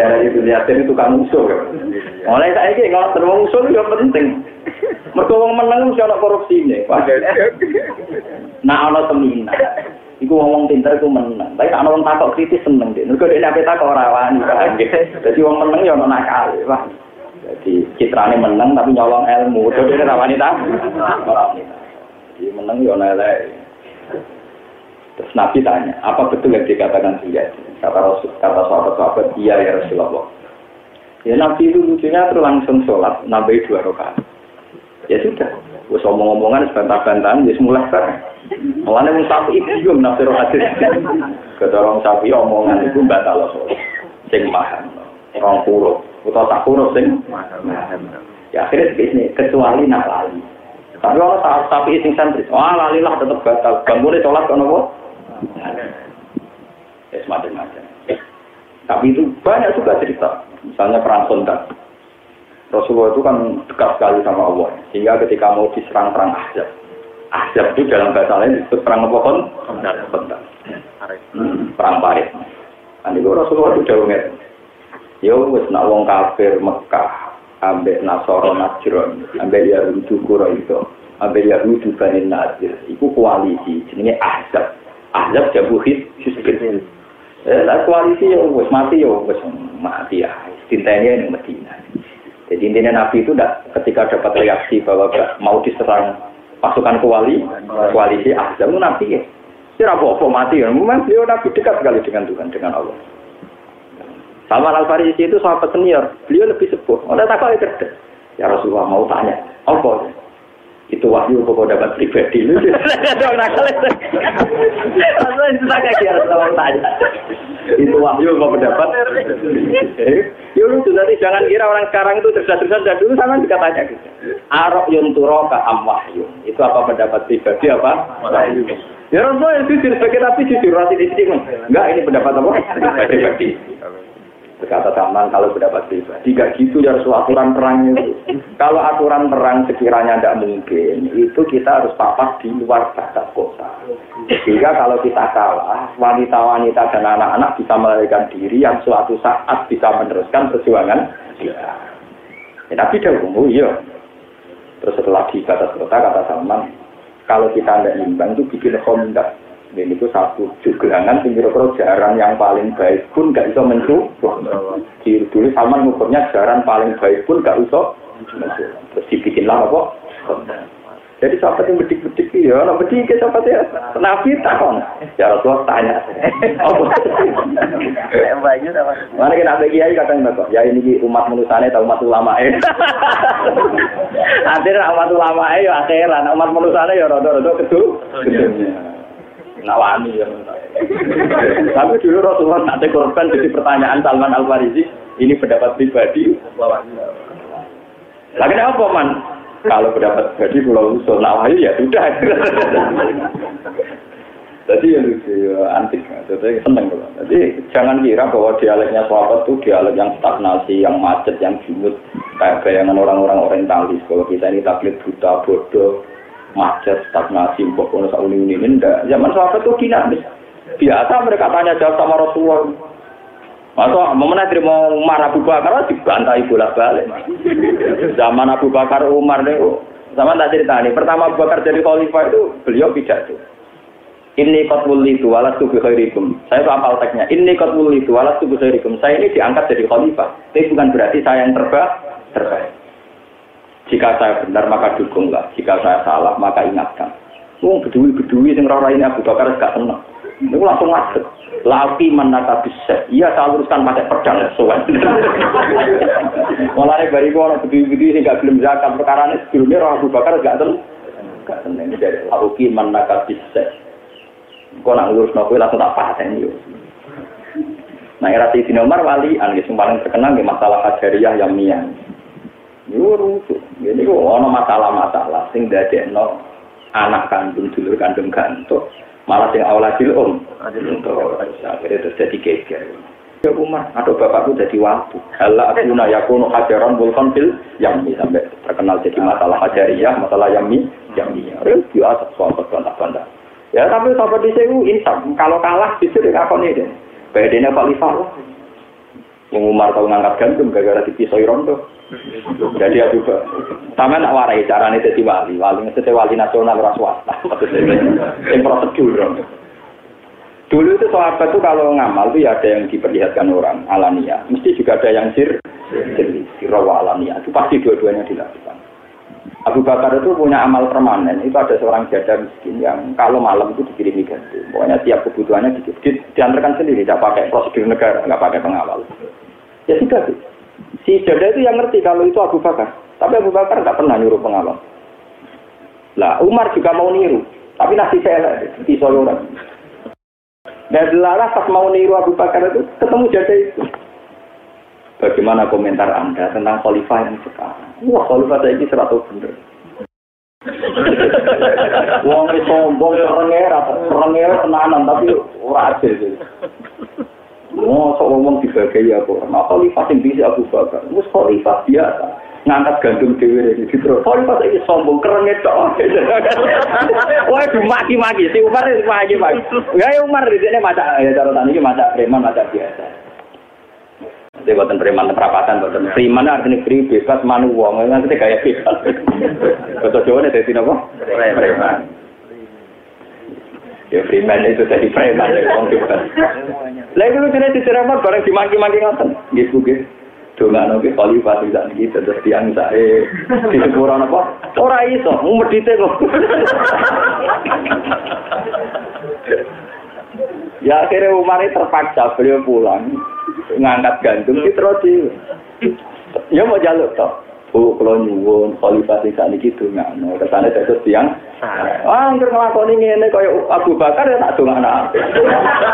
Dari utul yaden itu kan musuh. Mulai saya ini kalau terus musuh itu penting. Mereka menang mesti ada korupsi ini. Nah, ana seminar. Iku ngomong pinter iku menang. Tapi ana wong takok kritis seneng deh. Mergo dhewe nek takok ora wani. Dadi wong menang ya ana nakal. Wah. Jadi citrane menang tapi nyolong ilmu. Jadi ini rawani tak? Jadi menang ya elek. Terus Nabi tanya, apa betul yang dikatakan dia? Kata Rasul, kata sahabat-sahabat, iya ya Rasulullah. Ya Nabi itu lucunya terus langsung sholat, nambah dua rakaat. Ya sudah, wes omong-omongan sebentar-bentar, ya mulai sekarang. Mulanya wong sapi itu juga nafsir hadis. Kata orang sapi omongan itu batal sholat. Sing mahal, orang puluh, atau tak puluh sing Ya akhirnya begini, kecuali nak lali. Tapi orang saat sapi sing santri, wah lali lah tetap batal. Bangunnya sholat kan apa? Ya semacam-macam. Tapi itu banyak juga cerita. Misalnya perang Sondak. Rasulullah itu kan dekat sekali sama Allah. Sehingga ketika mau diserang perang Ahzab. Ahzab itu dalam bahasa lain disebut perang apa kon? Hmm, perang Parit. Dan itu Rasulullah itu jauh ngerti. Ya wis nak wong kafir Mekah ambek Nasara Najran, ambek Yahudi Quraisy, ambek Yahudi Bani Nadir. Iku koalisi jenenge Ahzab. Ahzab jabu hit hizbin. Eh, lah koalisi ya wis mati ya wis mati ya. Cintanya yang Medina. Jadi intinya Nabi itu tidak ketika dapat reaksi bahwa mau diserang pasukan koalisi, koalisi Ahzab Nabi ya. Tidak apa-apa mati ya. Memang beliau Nabi dekat sekali dengan Tuhan, dengan Allah. Salman Al Farisi itu sahabat senior, beliau lebih sepuh. Ada takut itu cerdas. Ya Rasulullah mau tanya, apa? Itu wahyu kok dapat pribadi lu. Rasulullah itu tak kira Rasulullah tanya. Itu wahyu kok dapat. Ya lucu nanti jangan kira orang sekarang itu cerdas-cerdas dan dulu sama juga tanya gitu. Arok yunturo ka am wahyu. Itu apa pendapat pribadi apa? Wahyu. Ya Rasulullah itu jujur sebagai nabi jujur rasi di sini. Enggak ini pendapat apa? Pribadi. Berkata Salman kalau pendapat pribadi, gak gitu ya Rasul aturan perang itu. Kalau aturan perang sekiranya tidak mungkin, itu kita harus papas di luar batas kota. Sehingga kalau kita kalah, wanita-wanita dan anak-anak bisa melarikan diri yang suatu saat bisa meneruskan perjuangan kita. Ya, tapi dahulu, oh iya. Terus setelah di batas kota, kata Salman, kalau kita tidak imbang itu bikin kondak. Ini itu satu jugelangan yang kira-kira jaran yang paling baik pun gak bisa mencoba. Di dulu sama ngukurnya jaran paling baik pun gak bisa. Terus dibikinlah apa? Jadi sahabat yang bedik-bedik ya, nah bedik sahabat ya, nabi takon. Ya Rasulullah tanya. Apa? Banyak apa? Mana kita ada kiai kadang kok, ya ini umat manusia atau umat ulama eh. Akhirnya umat ulama eh ya akhiran, umat manusia ya rodo-rodo kedu. Nawani ya. Tapi dulu Rasulullah nanti korban jadi pertanyaan Salman Al Farisi, ini pendapat pribadi. Lagi apa man? Kalau pendapat pribadi pulau usul nawahi ya sudah. Jadi ya lucu, ya, antik, jadi seneng loh. Jadi jangan kira bahwa dialeknya sahabat itu dialek yang stagnasi, yang macet, yang jumut, kayak bayangan orang-orang orientalis. Kalau kita ini taklid buta, bodoh, macet, stagnasi, pokoknya saat ini enggak. Zaman sahabat itu dinamis. Biasa mereka tanya jawab sama Rasulullah. Masa mana terima Umar Abu Bakar dibantai bolak balik. Zaman Abu Bakar Umar itu sama tak cerita nih. Pertama Abu Bakar jadi khalifah itu beliau pidato. Ini kotmul itu walas tubuh khairikum. Saya tuh apal teksnya. Ini kotmul itu walas tubuh khairikum. Saya ini diangkat jadi khalifah. Tapi bukan berarti saya yang terbaik. Terbaik. Jika saya benar maka dukunglah. Jika saya salah maka ingatkan. Oh, bedui-bedui yang roh ini Abu Bakar gak tenang. Itu langsung masuk. Laki menata bisa. Iya, saya luruskan pakai pedang. Soan. Mulai dari gua orang bedui-bedui ini gak belum zakat. Perkara ini sebelumnya roh Abu Bakar gak tenang. Gak tenang. Jadi, laki menata bisa. Kau nak lurus nopo langsung tak paten yo. Nah, era Sayyidina Umar wali, anu paling terkenal di masalah hajariyah yang mian. Yo rusuh. Ini kok ono masalah-masalah sing dadekno anak kandung dulur kandung gantuk malah sing awal adil om. Akhirnya terus jadi geger. Ya Umar, atau bapakku jadi waktu. Halla akuna yakunu hajaran bulkan fil yammi sampai terkenal jadi masalah hajariyah, masalah yammi, yammi. Ya biasa soal bantah-bantah. Ya tapi sahabat di sewu insaf. Kalau kalah justru dikakoni deh. Bedanya khalifah lah. Yang Umar tahu ngangkat gantung gara-gara dipisoi rondo. Jadi juga. Sama nak warai caranya jadi wali. Wali jadi wali nasional ras swasta. Yang prosedur. Dulu itu sahabat itu kalau ngamal itu ya ada yang diperlihatkan orang alania. Mesti juga ada yang sir, sir, alania. Itu pasti dua-duanya dilakukan. Abu Bakar itu punya amal permanen. Itu ada seorang janda miskin yang kalau malam itu dikirimi ganti. Pokoknya tiap kebutuhannya di, di, diantarkan sendiri. Tidak pakai prosedur negara, nggak pakai pengawal. Ya sudah. Si janda itu yang ngerti kalau itu Abu Bakar. Tapi Abu Bakar nggak pernah nyuruh pengawal. Lah Umar juga mau niru. Tapi nasi saya di orang. Dan dilarang pas mau niru Abu Bakar itu ketemu jada itu. Bagaimana komentar Anda tentang khalifah yang sekarang? Wah, khalifah saya ini seratus bener. Wong sombong, serengera, serengera tenanan, tapi aja sok ngomong dibagai apa? Nah, khalifah yang bisa Abu Bakar, mus khalifah biasa. ngangkat gandum dewi dari situ. Khalifah saya sombong, kerenget dong. Wah, dimaki-maki. Si Umar itu maki-maki. Ya, Umar di sini macam, ya cara tadi macam preman, macam biasa. Jadi buatan preman perapatan, buatan preman artinya free bebas manu uang, nanti kayak bebas. Betul Jawa nih dari apa? Preman. Ya preman itu jadi preman, ya uang bebas. Lagi lu jadi diceramah bareng dimaki-maki ngatain, gitu gitu. Donga nabi khalifah tidak gitu tiang saya di sepura apa? Ora iso, medite kok. ya akhirnya Umar terpaksa beliau pulang ngangkat gantung di trodi. Ya mau jaluk toh. Bu, kalau nyuwun khalifah tidak niki donga, no ke sana terus tiang. Ah, angker ngelakoni ngene kaya Abu Bakar ya tak donga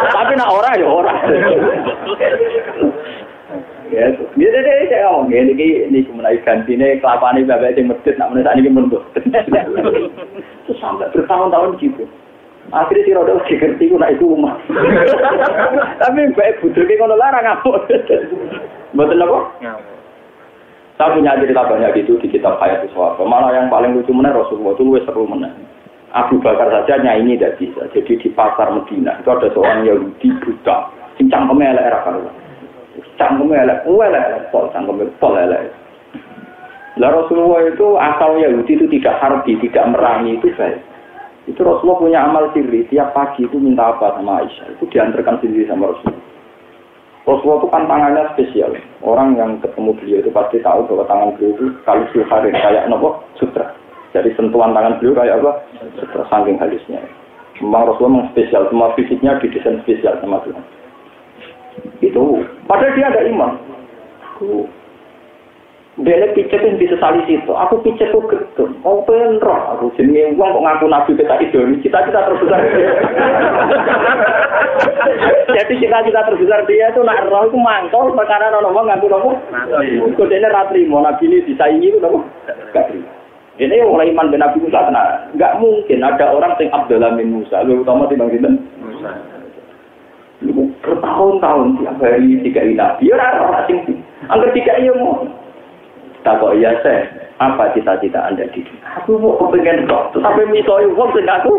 Tapi nak ora ya ora. Ya, dia dia saya ngomong ini ki ini kemudian ganti ini ini bapak yang medit nak menulis ini menurut. Itu sampai bertahun-tahun gitu. Akhirnya si roda udah ngerti ku itu umat. Tapi baik ki kono larang ngamuk. Betul apa? Saya punya cerita banyak gitu di kitab Hayat Iswara. Malah yang paling lucu mana Rasulullah itu lebih seru mana. Abu Bakar saja nyanyi tidak bisa. Jadi di pasar Medina itu ada seorang Yahudi buta. Cincang kemelek era karuan. cangkem elek, elek, pol, cangkem pol elek. Lah Rasulullah itu asal Yahudi itu tidak harbi, tidak merangi itu baik. Itu Rasulullah punya amal sirri, tiap pagi itu minta apa sama Aisyah, itu diantarkan sendiri sama Rasulullah. Rasulullah itu kan tangannya spesial. Orang yang ketemu beliau itu pasti tahu bahwa tangan beliau itu kali hari kayak nopo sutra. Jadi sentuhan tangan beliau kayak apa? Sutra saking halusnya. Memang Rasulullah memang spesial, semua fisiknya didesain spesial sama Tuhan. Itu. Padahal dia ada iman. Dia picet yang disesali situ. Aku picet tuh gitu. Oh pengen roh. Aku jenenge uang kok ngaku nabi kita idol. Cita-cita terbesar. Jadi cita-cita terbesar dia itu nak roh itu mangkol. Perkara nono ngaku nopo. Kau dia ratri mau nabi ini disaingi itu nopo. Ini mulai iman dengan Nabi Musa, nah, nggak mungkin ada orang yang Abdullah bin Musa, lebih utama timbang Musa. bertahun-tahun tiap hari tiga nabi ya ora sing angker tiga iya mau tak kok iya saya apa cita-cita anda di sini aku mau kepengen kok. Sampai misalnya uang sing aku.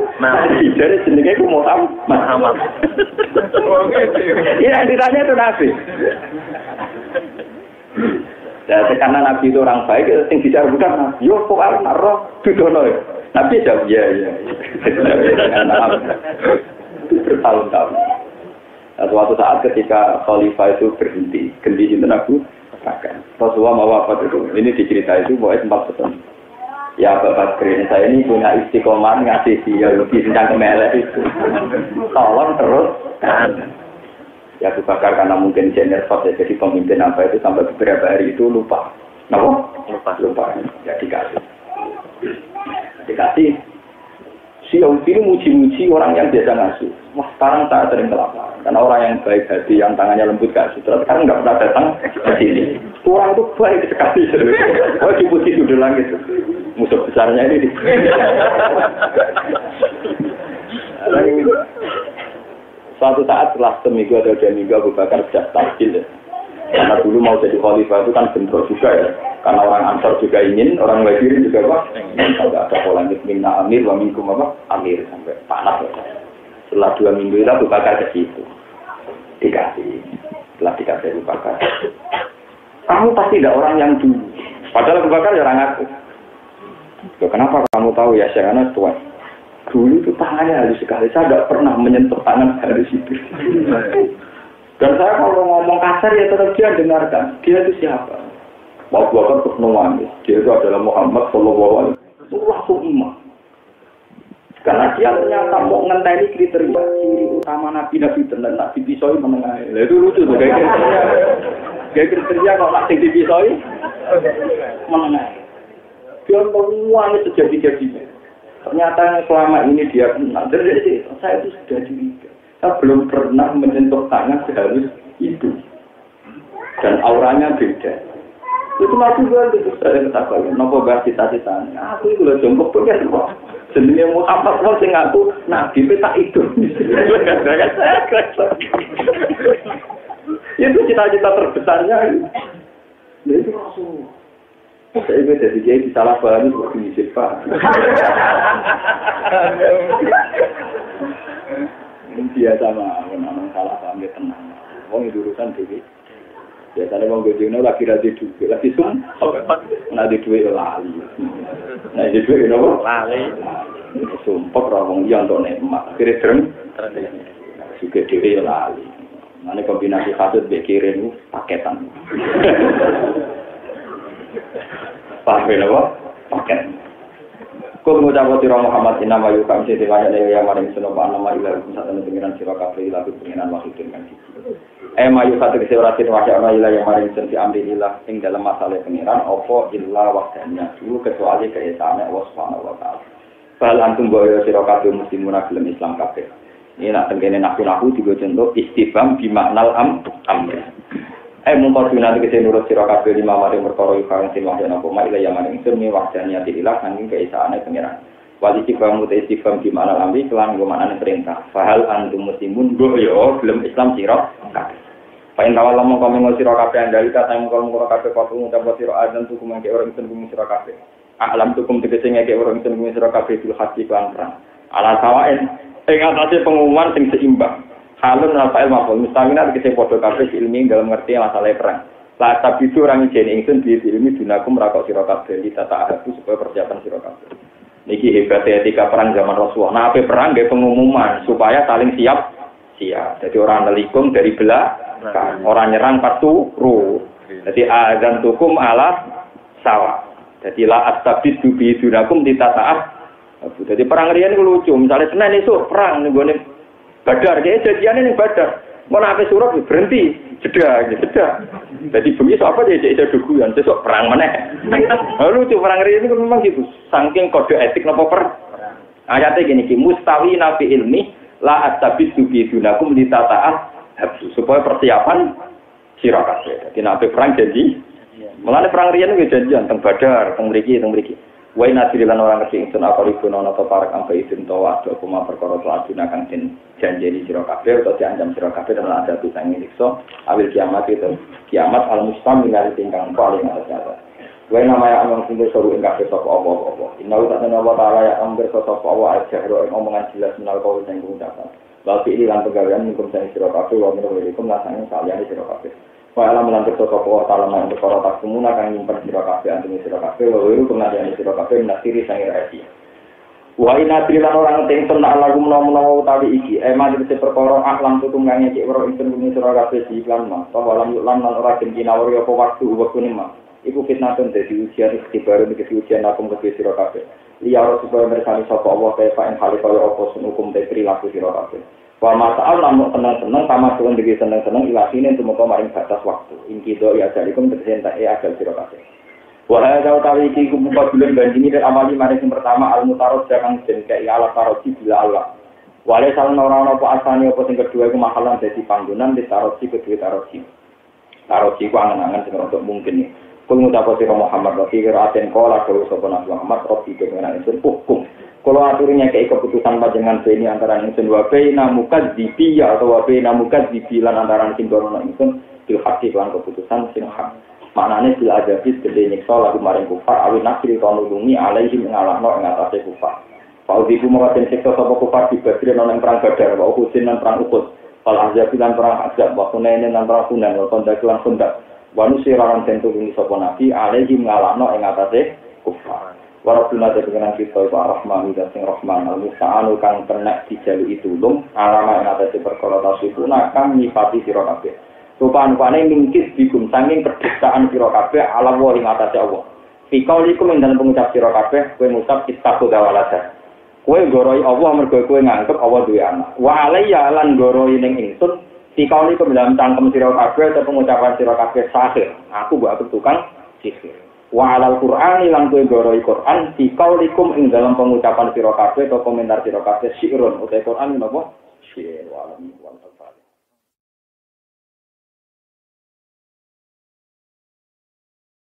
Dari sini aku mau tahu Muhammad iya ditanya itu nabi. Ya, karena Nabi itu orang baik, yang bicara bukan, yo kok alam roh, dudono ya. Nabi jawab, iya, iya. Bertahun-tahun. Nah, suatu saat ketika khalifah itu berhenti, ganti itu Bakar. Rasulullah mau apa itu? Ini dicerita itu bahwa tempat pesan. Ya Bapak Bakar saya ini punya istiqomah ngasih dia lebih tentang kemelek itu. Tolong terus. Ya Abu Bakar karena mungkin senior ya, jadi pemimpin apa itu sampai beberapa hari itu lupa. Kenapa? Lupa. Lupa. Ya dikasih. Dikasih. Si Yahudi ini muji-muji orang yang biasa ngasih. Wah sekarang saya sering kelaparan Karena orang yang baik hati, yang tangannya lembut gak sutra, sekarang nggak pernah datang ke sini. Kurang itu baik sekali. Oh dipuji sudah langit. Musuh besarnya ini. Suatu saat setelah seminggu atau dua minggu Abu Bakar sudah stabil ya. Karena dulu mau jadi khalifah itu kan bentrok juga ya. Karena orang Ansar juga ingin, orang Muhajirin juga apa? Tidak ada polemik minna amir, wa minkum apa? Amir sampai panas. Ya. Setelah dua minggu itu Abu Bakar ke situ. Dikasih. Setelah dikasih Abu Bakar. Kamu pasti tidak orang yang dulu. Padahal Abu Bakar ya orang aku. Loh, kenapa kamu tahu ya saya karena tua? Dulu itu tangannya halus sekali. Saya tidak pernah menyentuh tangan halus itu dan saya kalau ngomong kasar ya tetap dia dengarkan. Dia itu siapa Abu Bakar terus nangis dia itu adalah Muhammad Shallallahu Alaihi Wasallam langsung iman karena dia ternyata mau ngenteni kriteria ciri utama nabi nabi dan nabi pisoi menengah. itu lucu tuh kayak kriteria. Kayak kriteria nak sing dipisoi menengah. Dia semua sejati-jadinya. Ternyata selama ini dia kenal. Dari saya itu sudah curiga. Saya belum pernah menyentuh tangan seharus itu. Dan auranya beda. Itu masih gue itu saya ketahui. Nopo bahas cita-citanya. Aku itu loh jongkok tuh kan. jenenge Muhammad wong sing ngaku nabi tak itu. itu cita-cita terbesarnya. Itu langsung saya ini jadi kiai salah paham itu waktu ini pak. Biasa mah, orang salah paham ya tenang. Wong itu urusan dewi. Biasanya mau gojeknya lagi rati duit, lagi sum, nah di duit lali. Nah di duit apa? Lali. Sumpah orang yang untuk nikmat, kira dereng. Juga dewi lali. Nanti kombinasi kasut bekirin paketan. Pakai apa? Paket. Kul ngucap sira Muhammad inna wa yukam sing diwaya ya maring sunapa nama ila satu pengiran sira kabeh ila pengiran maksudin kan. Eh mayu satu kese ora sing wahya ana ila yang maring sing diambil ilah ing dalam masalah pengiran opo illa wahdanya dulu kecuali keesane Allah Subhanahu wa taala. Bal antum boyo sira kabeh muslimun gelem Islam kabeh. Ini nak tengkene naku-naku juga contoh istifam bimaknal am amr. Eh mumpar sunat kese nurut sira kabeh lima mari perkara iku kang sing wahya napa ma ila yang maring sing wahdanya ilah saking keesane pengiran. Wali istifam uta istifam di mana lambi kelan gue mana perintah. Fahal antum muslimun gue yo belum Islam siro kabeh. Pain tawal lama kami ngol siro kabeh andali kata yang ngol ngol kabeh kau tunggu dapat siro azan tukum yang orang itu bumi siro kabeh. Alam tukum tegese ngeke orang itu bumi siro kabeh bil haji kelan perang. Ala sawain ing atase pengumuman sing seimbang. Halun Rafael Maful Mustamina tegese padha kabeh ilmi dalam ngerti masalah perang. Lah tapi itu orang jeni ingsun di ilmi dunakum rakok siro kabeh di tata ahadu supaya persiapan siro kabeh. Niki hebatnya etika perang zaman Rasulullah. Nah, apa perang gak pengumuman supaya saling siap siap. Jadi orang nelikung dari belakang, orang nyerang pas turu. Jadi azan tukum ala sawah. Jadi la astabid dubi dunakum ditataah. Jadi perang rian lucu. Misalnya Senin itu perang nih gue badar. Kayak jadiannya nih badar. Mau nape surat berhenti, jeda, jeda. Jadi begitu apa dia jadi duguan, besok perang mana? Lalu lucu perang rian itu memang gitu. Saking kode etik nopo per. Ayatnya gini, mustawi nabi ilmi la astabid dubi dunakum ditataah supaya persiapan sirakat. Jadi nabi perang jadi. Mengenai perang rian itu janjian tentang badar, tentang meriki, tentang. Wai nasirilan orang kecil ingsun apa ribu nono to parak ampe izin to waktu aku mau perkara telah gunakan sin janji di siro kafe atau diancam siro kafe dan ada bisa ngilikso awil kiamat itu kiamat al mustam dari tingkang paling atas nyata. Wai nama yang amang sumber soru ing kafe sopo apa apa. Inna utak dan Allah taala yang amber sopo apa aja hero omongan jelas menal kau yang mengucapkan. Lalu ini lan pegawaian mingkum sang siro kafe wa minum wilikum lasangnya kalian di siro kafe. Wa alam lan kersa sapa wa ta'ala nang perkara tak semuna kang nyimpen sira kabeh antune sira kabeh wa wiru kematian sira kabeh menasiri sang rahasia. Wa ina trilan orang ting ten Allah gumna menawa utawi iki eman iki perkara ahlam tutung kang nyek ora inten bumi sira kabeh di iklan mah. Wa alam lan lan ora den kinawari apa waktu waktu ni mah. Iku fitnah tun dadi ujian ikhtibar iki ujian akum ke sira kabeh. Liya supaya mersani sapa Allah kaya ing hale kaya apa sun hukum te perilaku sira kabeh. Wa masaal namun seneng-seneng sama tuan degi seneng-seneng ilasine tumeka maring batas waktu. Inkido ya jalikum tegese entek ya ajal sira kabeh. Wa hadza utawi iki kumpa bulan bandingi dan amali maring sing pertama al mutarot jangan den kei ala taroji bila Allah. Wale salah orang apa asani apa sing kedua iku mahalan dadi panggonan di tarosi kedua tarosi. Tarosi ku angen-angen sing untuk mungkin. Kul ngucap sira Muhammad wa fi qira'atin qala dawu sapa Nabi Muhammad rabbi dengan itu hukum. Kalau aturnya kayak keputusan panjenengan beni antara ingsun wa baina mukadzibi atau wa baina mukadzibi lan antara sing dorono ingsun bil hakik lan keputusan sing hak. Maknane bil adabi gede nyiksa lagu maring kufar awi nasri kono nulungi alaihim ngalahno ing atase kufar. Kalau ibu mau siksa sapa kufar di badri nang perang badar wa husin nang perang ukut. Kalau azab lan perang azab wa kunain nang perang kunan wa kondak lan kondak. Wanu siraran tentu ini sapa nabi alaihi ngalahno ing atase kufar. Dadi dengan kita iku rahman dan sing rahman al musta'anu kang kena dijaluki tulung alama ing atase perkara tasifuna kang nyifati sira kabeh. Rupan-rupane mingkis bigum sanging kedestaan sira ala wa ing atase Allah. Fikaulikum ing dalam pengucap sira kabeh kowe ngucap istaku dawalada. Kowe goroi Allah mergo kowe nganggep Allah duwe anak. Wa alayya lan goroi ning ingsun Tikau ini dalam cangkem kabeh atau pengucapan siro kabeh sahir. Aku buat aku tukang sihir. Wa alal Qur'an ilang kue goroi Qur'an tikau likum ing dalam pengucapan kabeh atau komentar siro kabeh sihirun. Utai Qur'an ini apa? Sihir. Wa.